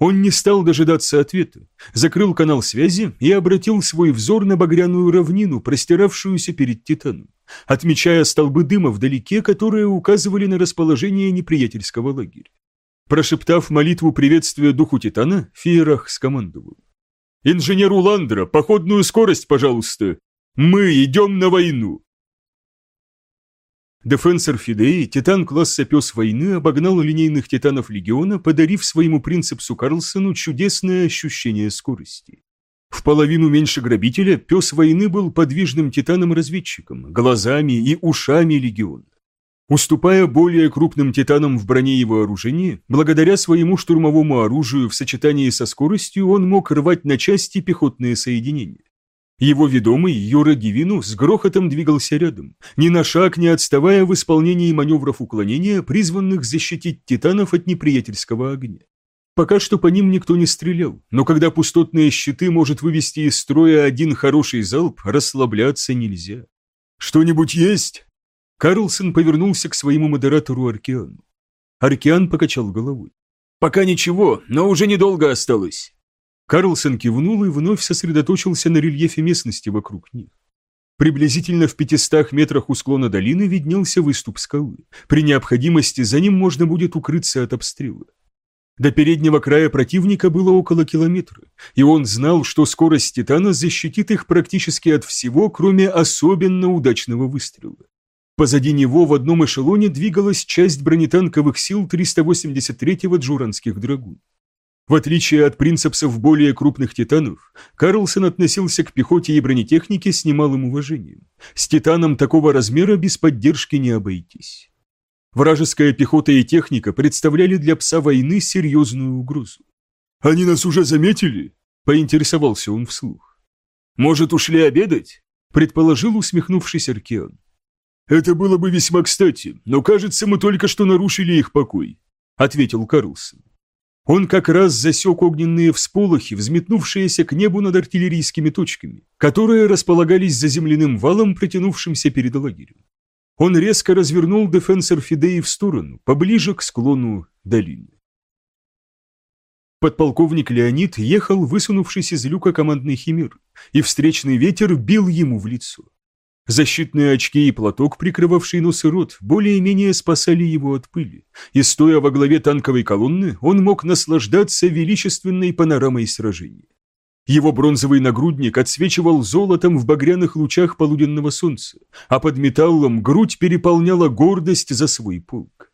Он не стал дожидаться ответа, закрыл канал связи и обратил свой взор на багряную равнину, простиравшуюся перед Титаном, отмечая столбы дыма вдалеке, которые указывали на расположение неприятельского лагеря. Прошептав молитву приветствия духу Титана, Фиерах скомандовал. «Инженеру Ландра, походную скорость, пожалуйста! Мы идем на войну!» Дефенсор Фидеи, титан класса пес войны, обогнал линейных титанов Легиона, подарив своему принципсу Карлсону чудесное ощущение скорости. В половину меньше грабителя пес войны был подвижным титаном-разведчиком, глазами и ушами Легиона. Уступая более крупным титанам в броне и вооружении, благодаря своему штурмовому оружию в сочетании со скоростью он мог рвать на части пехотные соединения. Его ведомый Юра Гивину с грохотом двигался рядом, ни на шаг не отставая в исполнении маневров уклонения, призванных защитить титанов от неприятельского огня. Пока что по ним никто не стрелял, но когда пустотные щиты может вывести из строя один хороший залп, расслабляться нельзя. «Что-нибудь есть?» Карлсон повернулся к своему модератору Аркиану. Аркиан покачал головой. «Пока ничего, но уже недолго осталось. Карлсон кивнул и вновь сосредоточился на рельефе местности вокруг них. Приблизительно в 500 метрах у склона долины виднелся выступ скалы. При необходимости за ним можно будет укрыться от обстрела. До переднего края противника было около километра, и он знал, что скорость Титана защитит их практически от всего, кроме особенно удачного выстрела. Позади него в одном эшелоне двигалась часть бронетанковых сил 383-го джуранских драгун. В отличие от принципсов более крупных титанов, Карлсон относился к пехоте и бронетехнике с немалым уважением. С титаном такого размера без поддержки не обойтись. Вражеская пехота и техника представляли для пса войны серьезную угрозу. «Они нас уже заметили?» – поинтересовался он вслух. «Может, ушли обедать?» – предположил усмехнувшись Аркеан. «Это было бы весьма кстати, но, кажется, мы только что нарушили их покой», – ответил Карлсон. Он как раз засек огненные всполохи, взметнувшиеся к небу над артиллерийскими точками, которые располагались за земляным валом, протянувшимся перед лагерем. Он резко развернул дефенсор Фидеи в сторону, поближе к склону долины. Подполковник Леонид ехал, высунувшись из люка командный химер, и встречный ветер бил ему в лицо. Защитные очки и платок, прикрывавший нос и рот, более-менее спасали его от пыли, и стоя во главе танковой колонны, он мог наслаждаться величественной панорамой сражения. Его бронзовый нагрудник отсвечивал золотом в багряных лучах полуденного солнца, а под металлом грудь переполняла гордость за свой полк.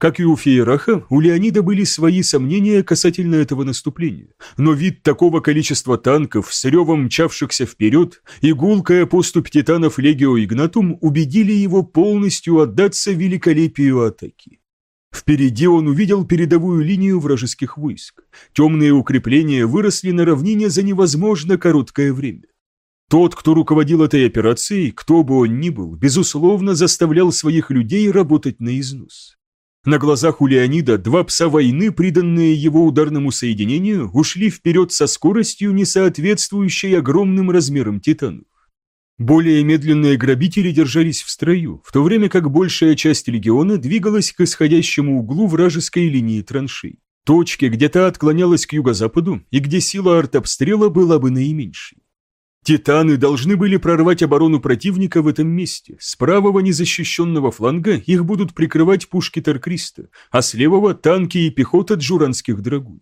Как и у Фейраха, у Леонида были свои сомнения касательно этого наступления, но вид такого количества танков с ревом мчавшихся вперед и гулкая поступь титанов Легио Игнатум убедили его полностью отдаться великолепию атаки. Впереди он увидел передовую линию вражеских войск. Темные укрепления выросли на равнине за невозможно короткое время. Тот, кто руководил этой операцией, кто бы он ни был, безусловно заставлял своих людей работать на износ. На глазах у Леонида два пса войны, приданные его ударному соединению, ушли вперед со скоростью, не соответствующей огромным размерам титанов. Более медленные грабители держались в строю, в то время как большая часть легиона двигалась к исходящему углу вражеской линии траншей, точке, где та отклонялась к юго-западу и где сила артобстрела была бы наименьшей. Титаны должны были прорвать оборону противника в этом месте. С правого незащищенного фланга их будут прикрывать пушки Таркриста, а с левого – танки и пехота джуранских драгун.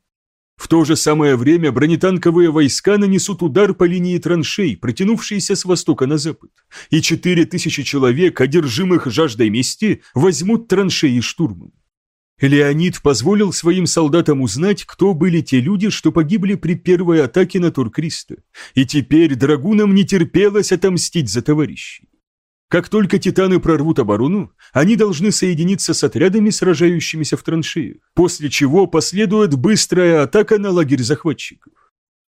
В то же самое время бронетанковые войска нанесут удар по линии траншей, протянувшейся с востока на запад, и четыре тысячи человек, одержимых жаждой мести, возьмут траншеи штурмом. Леонид позволил своим солдатам узнать, кто были те люди, что погибли при первой атаке на Туркриста, и теперь драгунам не терпелось отомстить за товарищей. Как только титаны прорвут оборону, они должны соединиться с отрядами, сражающимися в траншеях, после чего последует быстрая атака на лагерь захватчиков.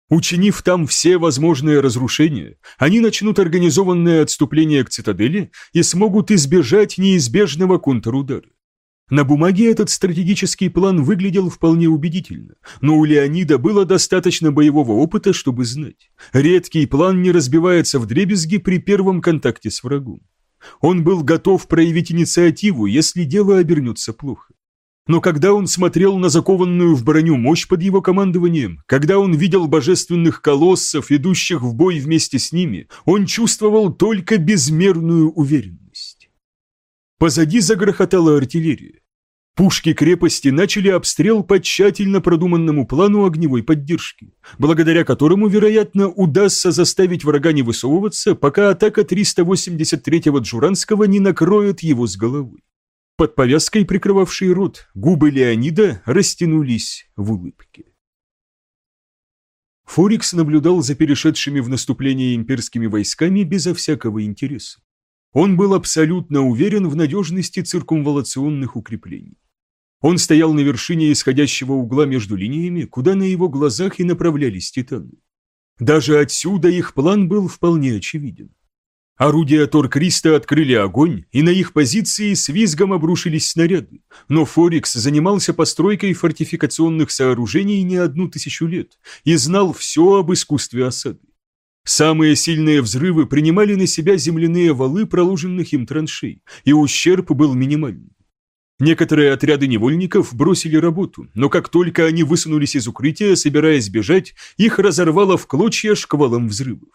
Учинив там все возможные разрушения, они начнут организованное отступление к цитадели и смогут избежать неизбежного контрудара. На бумаге этот стратегический план выглядел вполне убедительно, но у Леонида было достаточно боевого опыта, чтобы знать. Редкий план не разбивается в дребезги при первом контакте с врагом. Он был готов проявить инициативу, если дело обернется плохо. Но когда он смотрел на закованную в броню мощь под его командованием, когда он видел божественных колоссов, идущих в бой вместе с ними, он чувствовал только безмерную уверенность. Позади загрохотала артиллерия. Пушки крепости начали обстрел по тщательно продуманному плану огневой поддержки, благодаря которому, вероятно, удастся заставить врага не высовываться, пока атака 383-го Джуранского не накроет его с головой. Под повязкой, прикрывавшей рот, губы Леонида растянулись в улыбке. Форикс наблюдал за перешедшими в наступление имперскими войсками безо всякого интереса. Он был абсолютно уверен в надежности циркумвалационных укреплений. Он стоял на вершине исходящего угла между линиями, куда на его глазах и направлялись титаны. Даже отсюда их план был вполне очевиден. Орудия Торкриста открыли огонь, и на их позиции с визгом обрушились снаряды, но Форикс занимался постройкой фортификационных сооружений не одну тысячу лет и знал все об искусстве осады. Самые сильные взрывы принимали на себя земляные валы проложенных им траншей, и ущерб был минимальный. Некоторые отряды невольников бросили работу, но как только они высунулись из укрытия, собираясь бежать, их разорвало в клочья шквалом взрывов.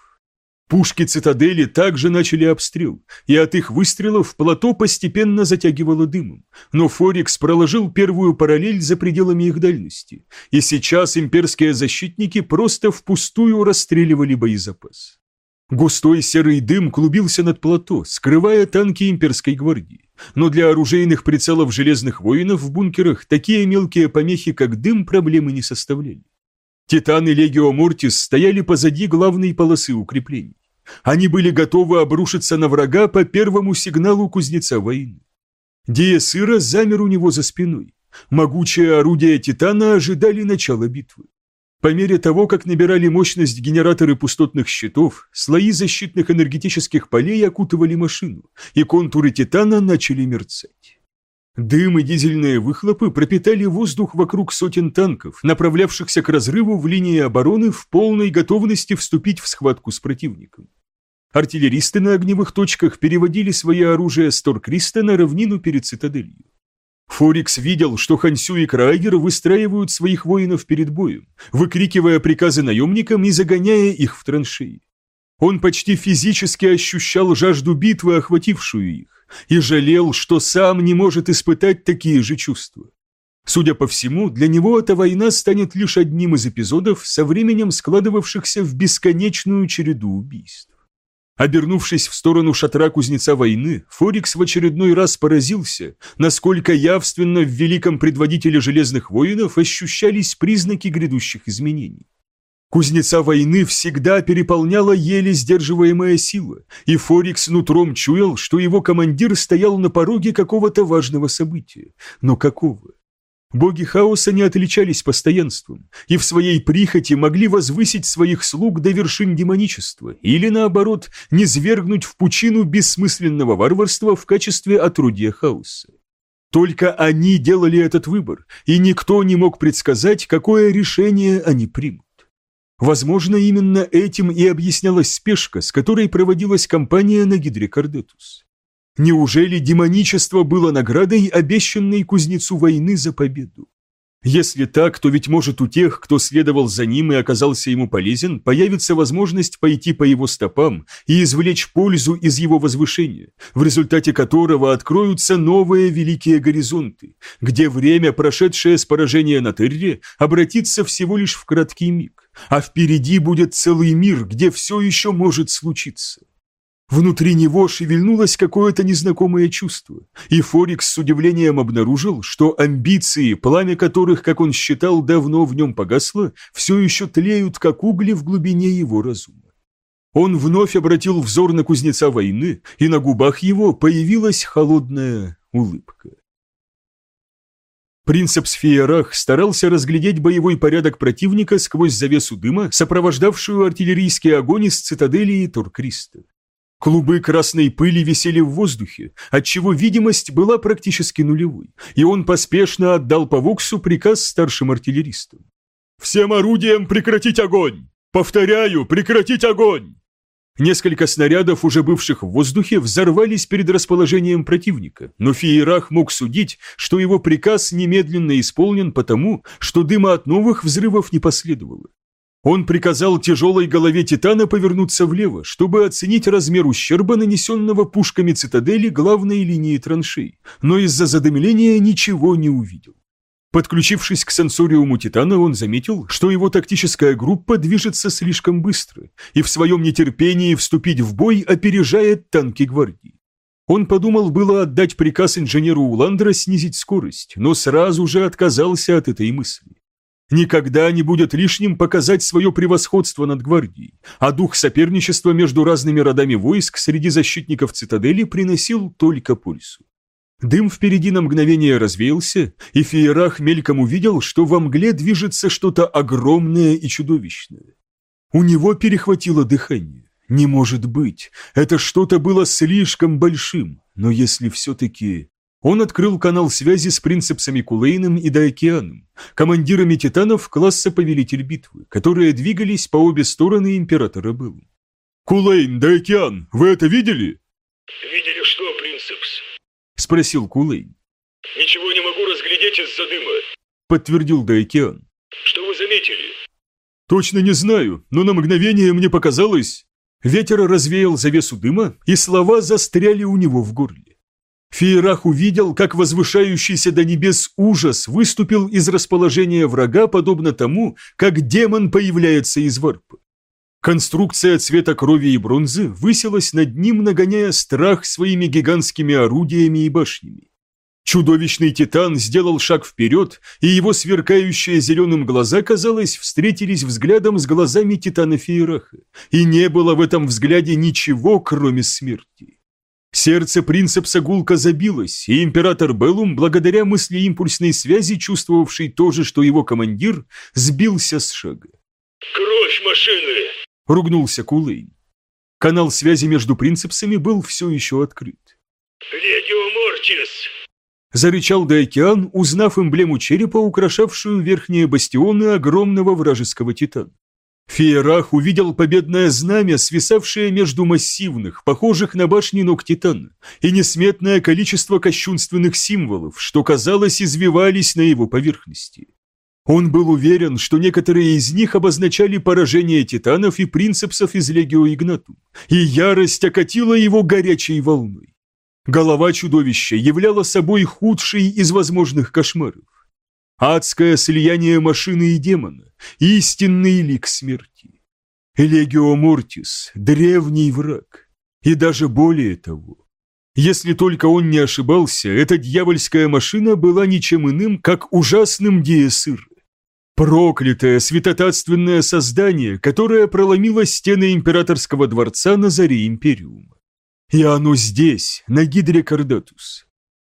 Пушки цитадели также начали обстрел, и от их выстрелов плато постепенно затягивало дымом, но Форикс проложил первую параллель за пределами их дальности, и сейчас имперские защитники просто впустую расстреливали боезапас. Густой серый дым клубился над плато, скрывая танки имперской гвардии. Но для оружейных прицелов железных воинов в бункерах такие мелкие помехи, как дым, проблемы не составляли. Титаны Легио Мортис стояли позади главной полосы укреплений. Они были готовы обрушиться на врага по первому сигналу кузнеца войны. Диесыра замер у него за спиной. Могучие орудия Титана ожидали начала битвы. По мере того, как набирали мощность генераторы пустотных щитов, слои защитных энергетических полей окутывали машину, и контуры Титана начали мерцать. Дым и дизельные выхлопы пропитали воздух вокруг сотен танков, направлявшихся к разрыву в линии обороны в полной готовности вступить в схватку с противником. Артиллеристы на огневых точках переводили свои оружие с Торкриста на равнину перед цитаделью. Форикс видел, что Хансю и Крайгер выстраивают своих воинов перед боем, выкрикивая приказы наемникам и загоняя их в траншеи. Он почти физически ощущал жажду битвы, охватившую их, и жалел, что сам не может испытать такие же чувства. Судя по всему, для него эта война станет лишь одним из эпизодов, со временем складывавшихся в бесконечную череду убийств. Обернувшись в сторону шатра кузнеца войны, Форикс в очередной раз поразился, насколько явственно в великом предводителе железных воинов ощущались признаки грядущих изменений. Кузнеца войны всегда переполняла еле сдерживаемая сила, и Форикс нутром чуял, что его командир стоял на пороге какого-то важного события. Но какого? Боги хаоса не отличались постоянством и в своей прихоти могли возвысить своих слуг до вершин демоничества или, наоборот, низвергнуть в пучину бессмысленного варварства в качестве отрудия хаоса. Только они делали этот выбор, и никто не мог предсказать, какое решение они примут. Возможно, именно этим и объяснялась спешка, с которой проводилась кампания на Гидре Кардетус. Неужели демоничество было наградой, обещанной кузнецу войны за победу? Если так, то ведь может у тех, кто следовал за ним и оказался ему полезен, появится возможность пойти по его стопам и извлечь пользу из его возвышения, в результате которого откроются новые великие горизонты, где время, прошедшее с поражения на Терре, обратится всего лишь в краткий миг, а впереди будет целый мир, где все еще может случиться. Внутри него шевельнулось какое-то незнакомое чувство, и Форикс с удивлением обнаружил, что амбиции, пламя которых, как он считал, давно в нем погасло, все еще тлеют, как угли в глубине его разума. Он вновь обратил взор на кузнеца войны, и на губах его появилась холодная улыбка. Принцепс Фиерах старался разглядеть боевой порядок противника сквозь завесу дыма, сопровождавшую артиллерийский огонь из цитадели и Торкриста. Клубы красной пыли висели в воздухе, отчего видимость была практически нулевой, и он поспешно отдал по Воксу приказ старшим артиллеристам. «Всем орудиям прекратить огонь! Повторяю, прекратить огонь!» Несколько снарядов, уже бывших в воздухе, взорвались перед расположением противника, но Фиерах мог судить, что его приказ немедленно исполнен потому, что дыма от новых взрывов не последовало. Он приказал тяжелой голове Титана повернуться влево, чтобы оценить размер ущерба, нанесенного пушками цитадели главной линии траншей, но из-за задымления ничего не увидел. Подключившись к сенсориуму Титана, он заметил, что его тактическая группа движется слишком быстро и в своем нетерпении вступить в бой опережает танки гвардии. Он подумал было отдать приказ инженеру Уландера снизить скорость, но сразу же отказался от этой мысли. Никогда не будет лишним показать свое превосходство над гвардией, а дух соперничества между разными родами войск среди защитников цитадели приносил только пользу. Дым впереди на мгновение развеялся, и Фиерах мельком увидел, что во мгле движется что-то огромное и чудовищное. У него перехватило дыхание. Не может быть, это что-то было слишком большим, но если все-таки... Он открыл канал связи с принцепсами Кулейном и Даокеаном, командирами титанов класса Повелитель Битвы, которые двигались по обе стороны Императора Был. «Кулейн, Даокеан, вы это видели?» «Видели что, принцепс?» – спросил Кулейн. «Ничего не могу разглядеть из-за дыма», – подтвердил Даокеан. «Что вы заметили?» «Точно не знаю, но на мгновение мне показалось...» Ветер развеял завесу дыма, и слова застряли у него в горле. Фиерах увидел, как возвышающийся до небес ужас выступил из расположения врага, подобно тому, как демон появляется из варпа. Конструкция цвета крови и бронзы высилась над ним, нагоняя страх своими гигантскими орудиями и башнями. Чудовищный титан сделал шаг вперед, и его сверкающие зеленым глаза, казалось, встретились взглядом с глазами титана Фиераха, и не было в этом взгляде ничего, кроме смерти. Сердце принцепса гулко забилось, и император Беллум, благодаря мыслеимпульсной связи, чувствовавший то же, что его командир, сбился с шага. «Кровь машины!» – ругнулся Кулейн. Канал связи между принцепсами был все еще открыт. «Легио Мортис!» – зарычал Дайкиан, узнав эмблему черепа, украшавшую верхние бастионы огромного вражеского титана. Фиерах увидел победное знамя, свисавшее между массивных, похожих на башни ног Титана, и несметное количество кощунственных символов, что, казалось, извивались на его поверхности. Он был уверен, что некоторые из них обозначали поражение титанов и принцепсов из Легио Игнатум, и ярость окатила его горячей волной. Голова чудовища являла собой худший из возможных кошмаров. Адское слияние машины и демона, истинный лик смерти. Элегио Мортис, древний враг. И даже более того. Если только он не ошибался, эта дьявольская машина была ничем иным, как ужасным Диесыр. Проклятое святотатственное создание, которое проломило стены императорского дворца на заре Империума. И оно здесь, на Гидре Кардатус.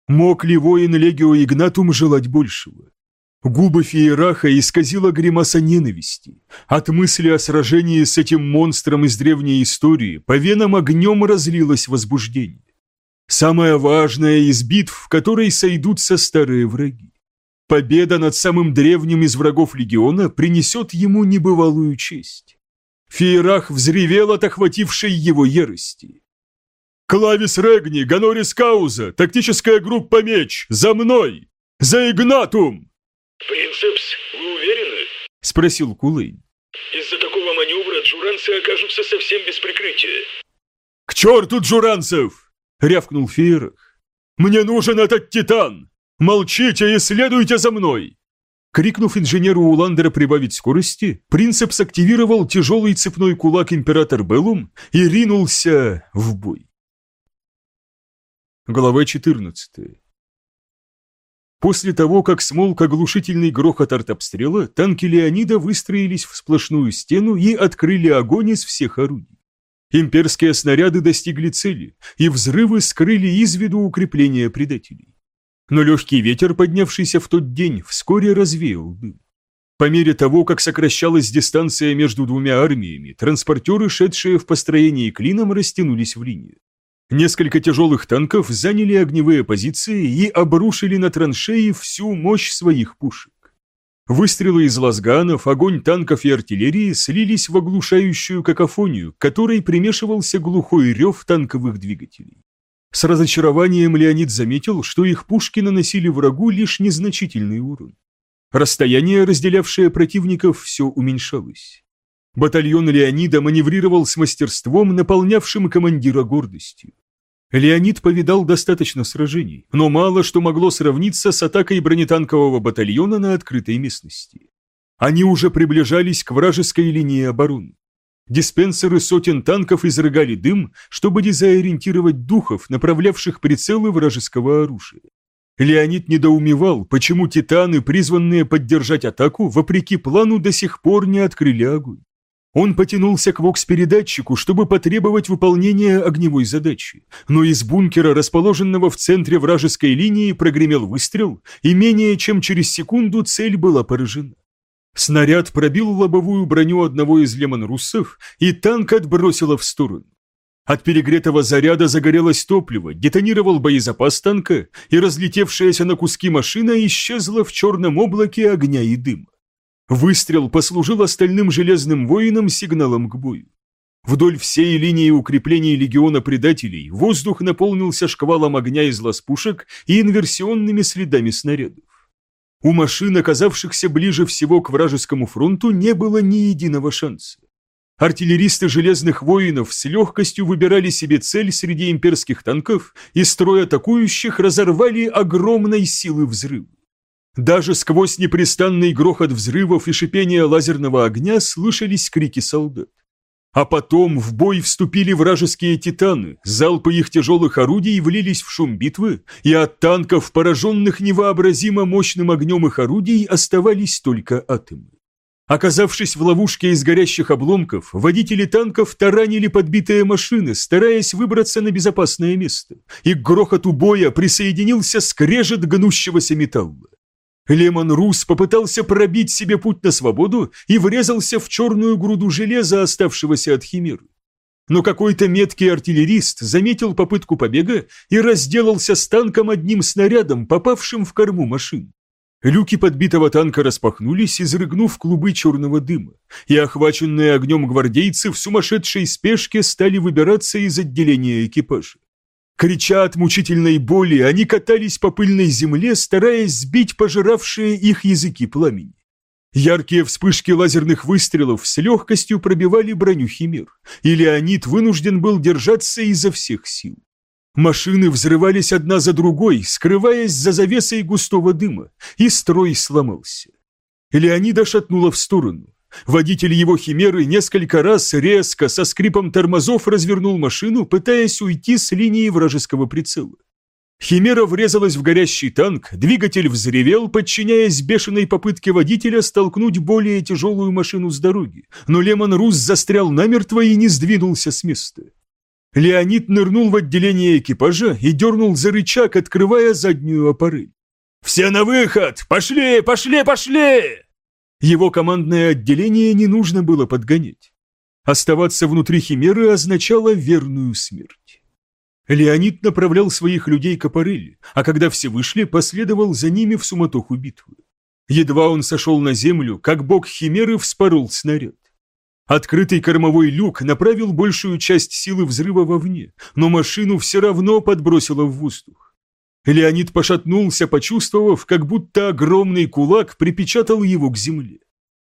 Мог ли воин Легио Игнатум желать большего? Губы Фиераха исказила гримаса ненависти. От мысли о сражении с этим монстром из древней истории по венам огнем разлилось возбуждение. Самая важная из битв, в которой сойдутся старые враги. Победа над самым древним из врагов легиона принесет ему небывалую честь. Фиерах взревел от охватившей его ярости. «Клавис Регни, Ганорис Кауза, тактическая группа Меч, за мной! За Игнатум!» Спросил Кулейн. Из-за такого маневра джуранцы окажутся совсем без прикрытия. «К черту джуранцев!» — рявкнул Фейрах. «Мне нужен этот титан! Молчите и следуйте за мной!» Крикнув инженеру Уландера прибавить скорости, Принцепс активировал тяжелый цепной кулак Император Беллум и ринулся в бой. Глава 14 После того, как смолк оглушительный грохот артобстрела, танки Леонида выстроились в сплошную стену и открыли огонь из всех орудий. Имперские снаряды достигли цели, и взрывы скрыли из виду укрепления предателей. Но легкий ветер, поднявшийся в тот день, вскоре развеял дым. По мере того, как сокращалась дистанция между двумя армиями, транспортеры, шедшие в построении клином, растянулись в линию. Несколько тяжелых танков заняли огневые позиции и обрушили на траншеи всю мощь своих пушек. Выстрелы из лазганов, огонь танков и артиллерии слились в оглушающую какофонию, которой примешивался глухой рев танковых двигателей. С разочарованием Леонид заметил, что их пушки наносили врагу лишь незначительный урон. Расстояние, разделявшее противников, все уменьшалось. Батальон Леонида маневрировал с мастерством, наполнявшим командира гордостью. Леонид повидал достаточно сражений, но мало что могло сравниться с атакой бронетанкового батальона на открытой местности. Они уже приближались к вражеской линии обороны. Диспенсеры сотен танков изрыгали дым, чтобы дезориентировать духов, направлявших прицелы вражеского оружия. Леонид недоумевал, почему титаны, призванные поддержать атаку, вопреки плану до сих пор не открыли огонь. Он потянулся к вокс-передатчику, чтобы потребовать выполнения огневой задачи, но из бункера, расположенного в центре вражеской линии, прогремел выстрел, и менее чем через секунду цель была поражена. Снаряд пробил лобовую броню одного из лемон-руссов, и танк отбросило в сторону. От перегретого заряда загорелось топливо, детонировал боезапас танка, и разлетевшаяся на куски машина исчезла в черном облаке огня и дыма. Выстрел послужил остальным железным воинам сигналом к бою. Вдоль всей линии укреплений легиона предателей воздух наполнился шквалом огня из лаз-пушек и инверсионными следами снарядов. У машин, оказавшихся ближе всего к вражескому фронту, не было ни единого шанса. Артиллеристы железных воинов с легкостью выбирали себе цель среди имперских танков и строй атакующих разорвали огромной силы взрыв. Даже сквозь непрестанный грохот взрывов и шипение лазерного огня слышались крики солдат. А потом в бой вступили вражеские титаны, залпы их тяжелых орудий влились в шум битвы, и от танков, пораженных невообразимо мощным огнем их орудий, оставались только атомы. Оказавшись в ловушке из горящих обломков, водители танков таранили подбитые машины, стараясь выбраться на безопасное место, и к грохоту боя присоединился скрежет гнущегося металла. Лемон Рус попытался пробить себе путь на свободу и врезался в черную груду железа, оставшегося от химеры. Но какой-то меткий артиллерист заметил попытку побега и разделался с танком одним снарядом, попавшим в корму машин. Люки подбитого танка распахнулись, изрыгнув клубы черного дыма, и охваченные огнем гвардейцы в сумасшедшей спешке стали выбираться из отделения экипажа. Крича от мучительной боли, они катались по пыльной земле, стараясь сбить пожиравшие их языки пламени. Яркие вспышки лазерных выстрелов с легкостью пробивали броню химер, и Леонид вынужден был держаться изо всех сил. Машины взрывались одна за другой, скрываясь за завесой густого дыма, и строй сломался. Леонида шатнула в сторону. Водитель его химеры несколько раз резко со скрипом тормозов развернул машину, пытаясь уйти с линии вражеского прицела. Химера врезалась в горящий танк, двигатель взревел, подчиняясь бешеной попытке водителя столкнуть более тяжелую машину с дороги, но Лемон Рус застрял намертво и не сдвинулся с места. Леонид нырнул в отделение экипажа и дернул за рычаг, открывая заднюю аппарель. «Все на выход! Пошли, пошли, пошли!» Его командное отделение не нужно было подгонять. Оставаться внутри Химеры означало верную смерть. Леонид направлял своих людей к аппарели, а когда все вышли, последовал за ними в суматоху битвы. Едва он сошел на землю, как бок Химеры вспорол снаряд. Открытый кормовой люк направил большую часть силы взрыва вовне, но машину все равно подбросило в воздух. Леонид пошатнулся, почувствовав, как будто огромный кулак припечатал его к земле.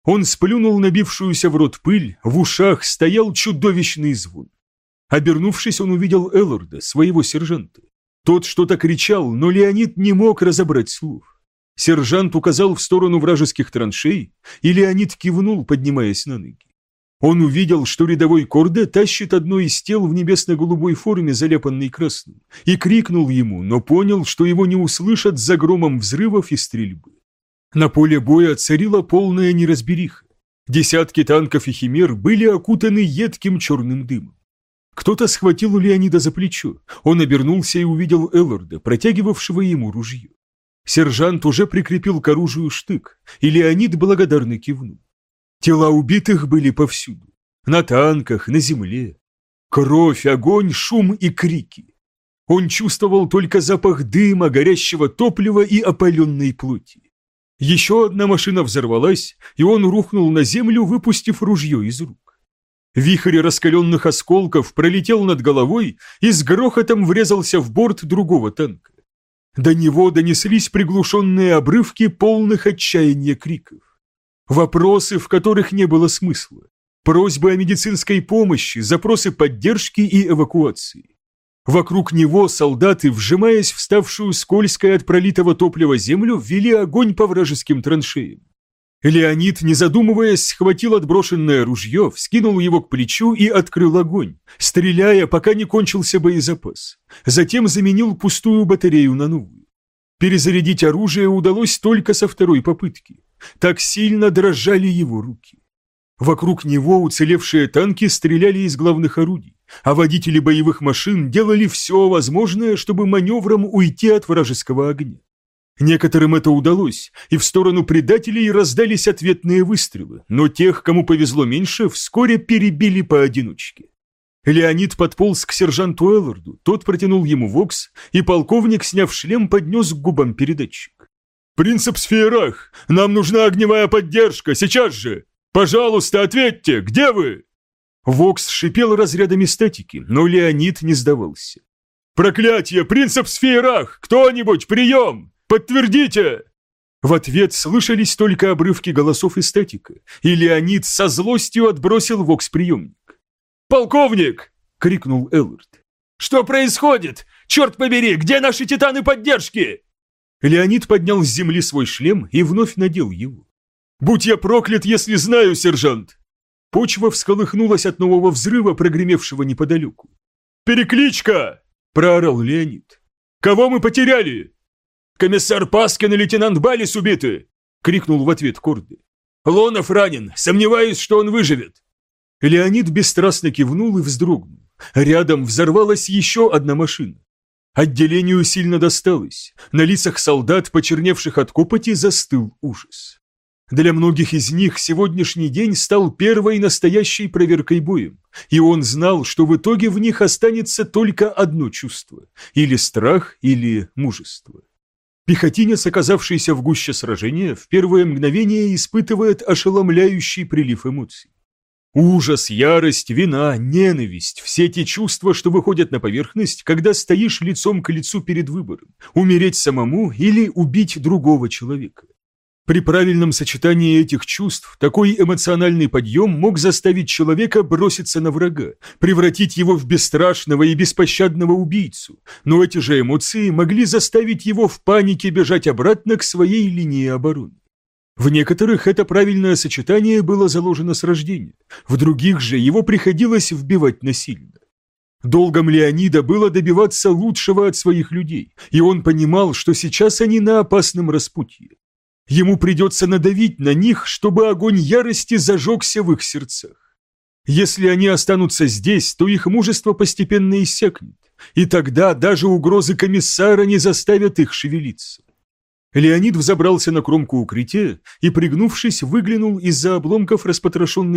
Он сплюнул набившуюся в рот пыль, в ушах стоял чудовищный звон. Обернувшись, он увидел Элларда, своего сержанта. Тот что-то кричал, но Леонид не мог разобрать слов. Сержант указал в сторону вражеских траншей, и Леонид кивнул, поднимаясь на ноги. Он увидел, что рядовой Корде тащит одно из тел в небесно-голубой форме, заляпанной красным, и крикнул ему, но понял, что его не услышат за громом взрывов и стрельбы. На поле боя царила полная неразбериха. Десятки танков и химер были окутаны едким черным дымом. Кто-то схватил Леонида за плечо. Он обернулся и увидел Элларда, протягивавшего ему ружье. Сержант уже прикрепил к оружию штык, и Леонид благодарно кивнул. Тела убитых были повсюду. На танках, на земле. Кровь, огонь, шум и крики. Он чувствовал только запах дыма, горящего топлива и опаленной плоти. Еще одна машина взорвалась, и он рухнул на землю, выпустив ружье из рук. Вихрь раскаленных осколков пролетел над головой и с грохотом врезался в борт другого танка. До него донеслись приглушенные обрывки полных отчаяния криков. Вопросы, в которых не было смысла. Просьбы о медицинской помощи, запросы поддержки и эвакуации. Вокруг него солдаты, вжимаясь в ставшую скользкой от пролитого топлива землю, вели огонь по вражеским траншеям. Леонид, не задумываясь, схватил отброшенное ружье, вскинул его к плечу и открыл огонь, стреляя, пока не кончился боезапас. Затем заменил пустую батарею на новую. Перезарядить оружие удалось только со второй попытки. Так сильно дрожали его руки. Вокруг него уцелевшие танки стреляли из главных орудий, а водители боевых машин делали все возможное, чтобы маневром уйти от вражеского огня. Некоторым это удалось, и в сторону предателей раздались ответные выстрелы, но тех, кому повезло меньше, вскоре перебили поодиночке. Леонид подполз к сержанту Элларду, тот протянул ему вокс, и полковник, сняв шлем, поднес к губам передатчик. «Принцип Сферах! Нам нужна огневая поддержка! Сейчас же! Пожалуйста, ответьте! Где вы?» Вокс шипел разрядами статики, но Леонид не сдавался. «Проклятие! Принцип Сферах! Кто-нибудь, прием! Подтвердите!» В ответ слышались только обрывки голосов и статика, и Леонид со злостью отбросил вокс-приемник. «Полковник!» — крикнул Эллард. «Что происходит? Черт побери, где наши титаны поддержки?» Леонид поднял с земли свой шлем и вновь надел его. «Будь я проклят, если знаю, сержант!» Почва всколыхнулась от нового взрыва, прогремевшего неподалеку. «Перекличка!» – проорал Леонид. «Кого мы потеряли?» «Комиссар Паскин и лейтенант Балис убиты!» – крикнул в ответ Корды. «Лонов ранен, сомневаюсь, что он выживет!» Леонид бесстрастно кивнул и вздрогнул. Рядом взорвалась еще одна машина. Отделению сильно досталось. На лицах солдат, почерневших от копоти, застыл ужас. Для многих из них сегодняшний день стал первой настоящей проверкой боем, и он знал, что в итоге в них останется только одно чувство – или страх, или мужество. Пехотинец, оказавшийся в гуще сражения, в первое мгновение испытывает ошеломляющий прилив эмоций. Ужас, ярость, вина, ненависть – все те чувства, что выходят на поверхность, когда стоишь лицом к лицу перед выбором – умереть самому или убить другого человека. При правильном сочетании этих чувств такой эмоциональный подъем мог заставить человека броситься на врага, превратить его в бесстрашного и беспощадного убийцу, но эти же эмоции могли заставить его в панике бежать обратно к своей линии обороны. В некоторых это правильное сочетание было заложено с рождения, в других же его приходилось вбивать насильно. Долгом Леонида было добиваться лучшего от своих людей, и он понимал, что сейчас они на опасном распутье. Ему придется надавить на них, чтобы огонь ярости зажегся в их сердцах. Если они останутся здесь, то их мужество постепенно иссякнет, и тогда даже угрозы комиссара не заставят их шевелиться. Леонид взобрался на кромку укрытия и, пригнувшись, выглянул из-за обломков распотрошенной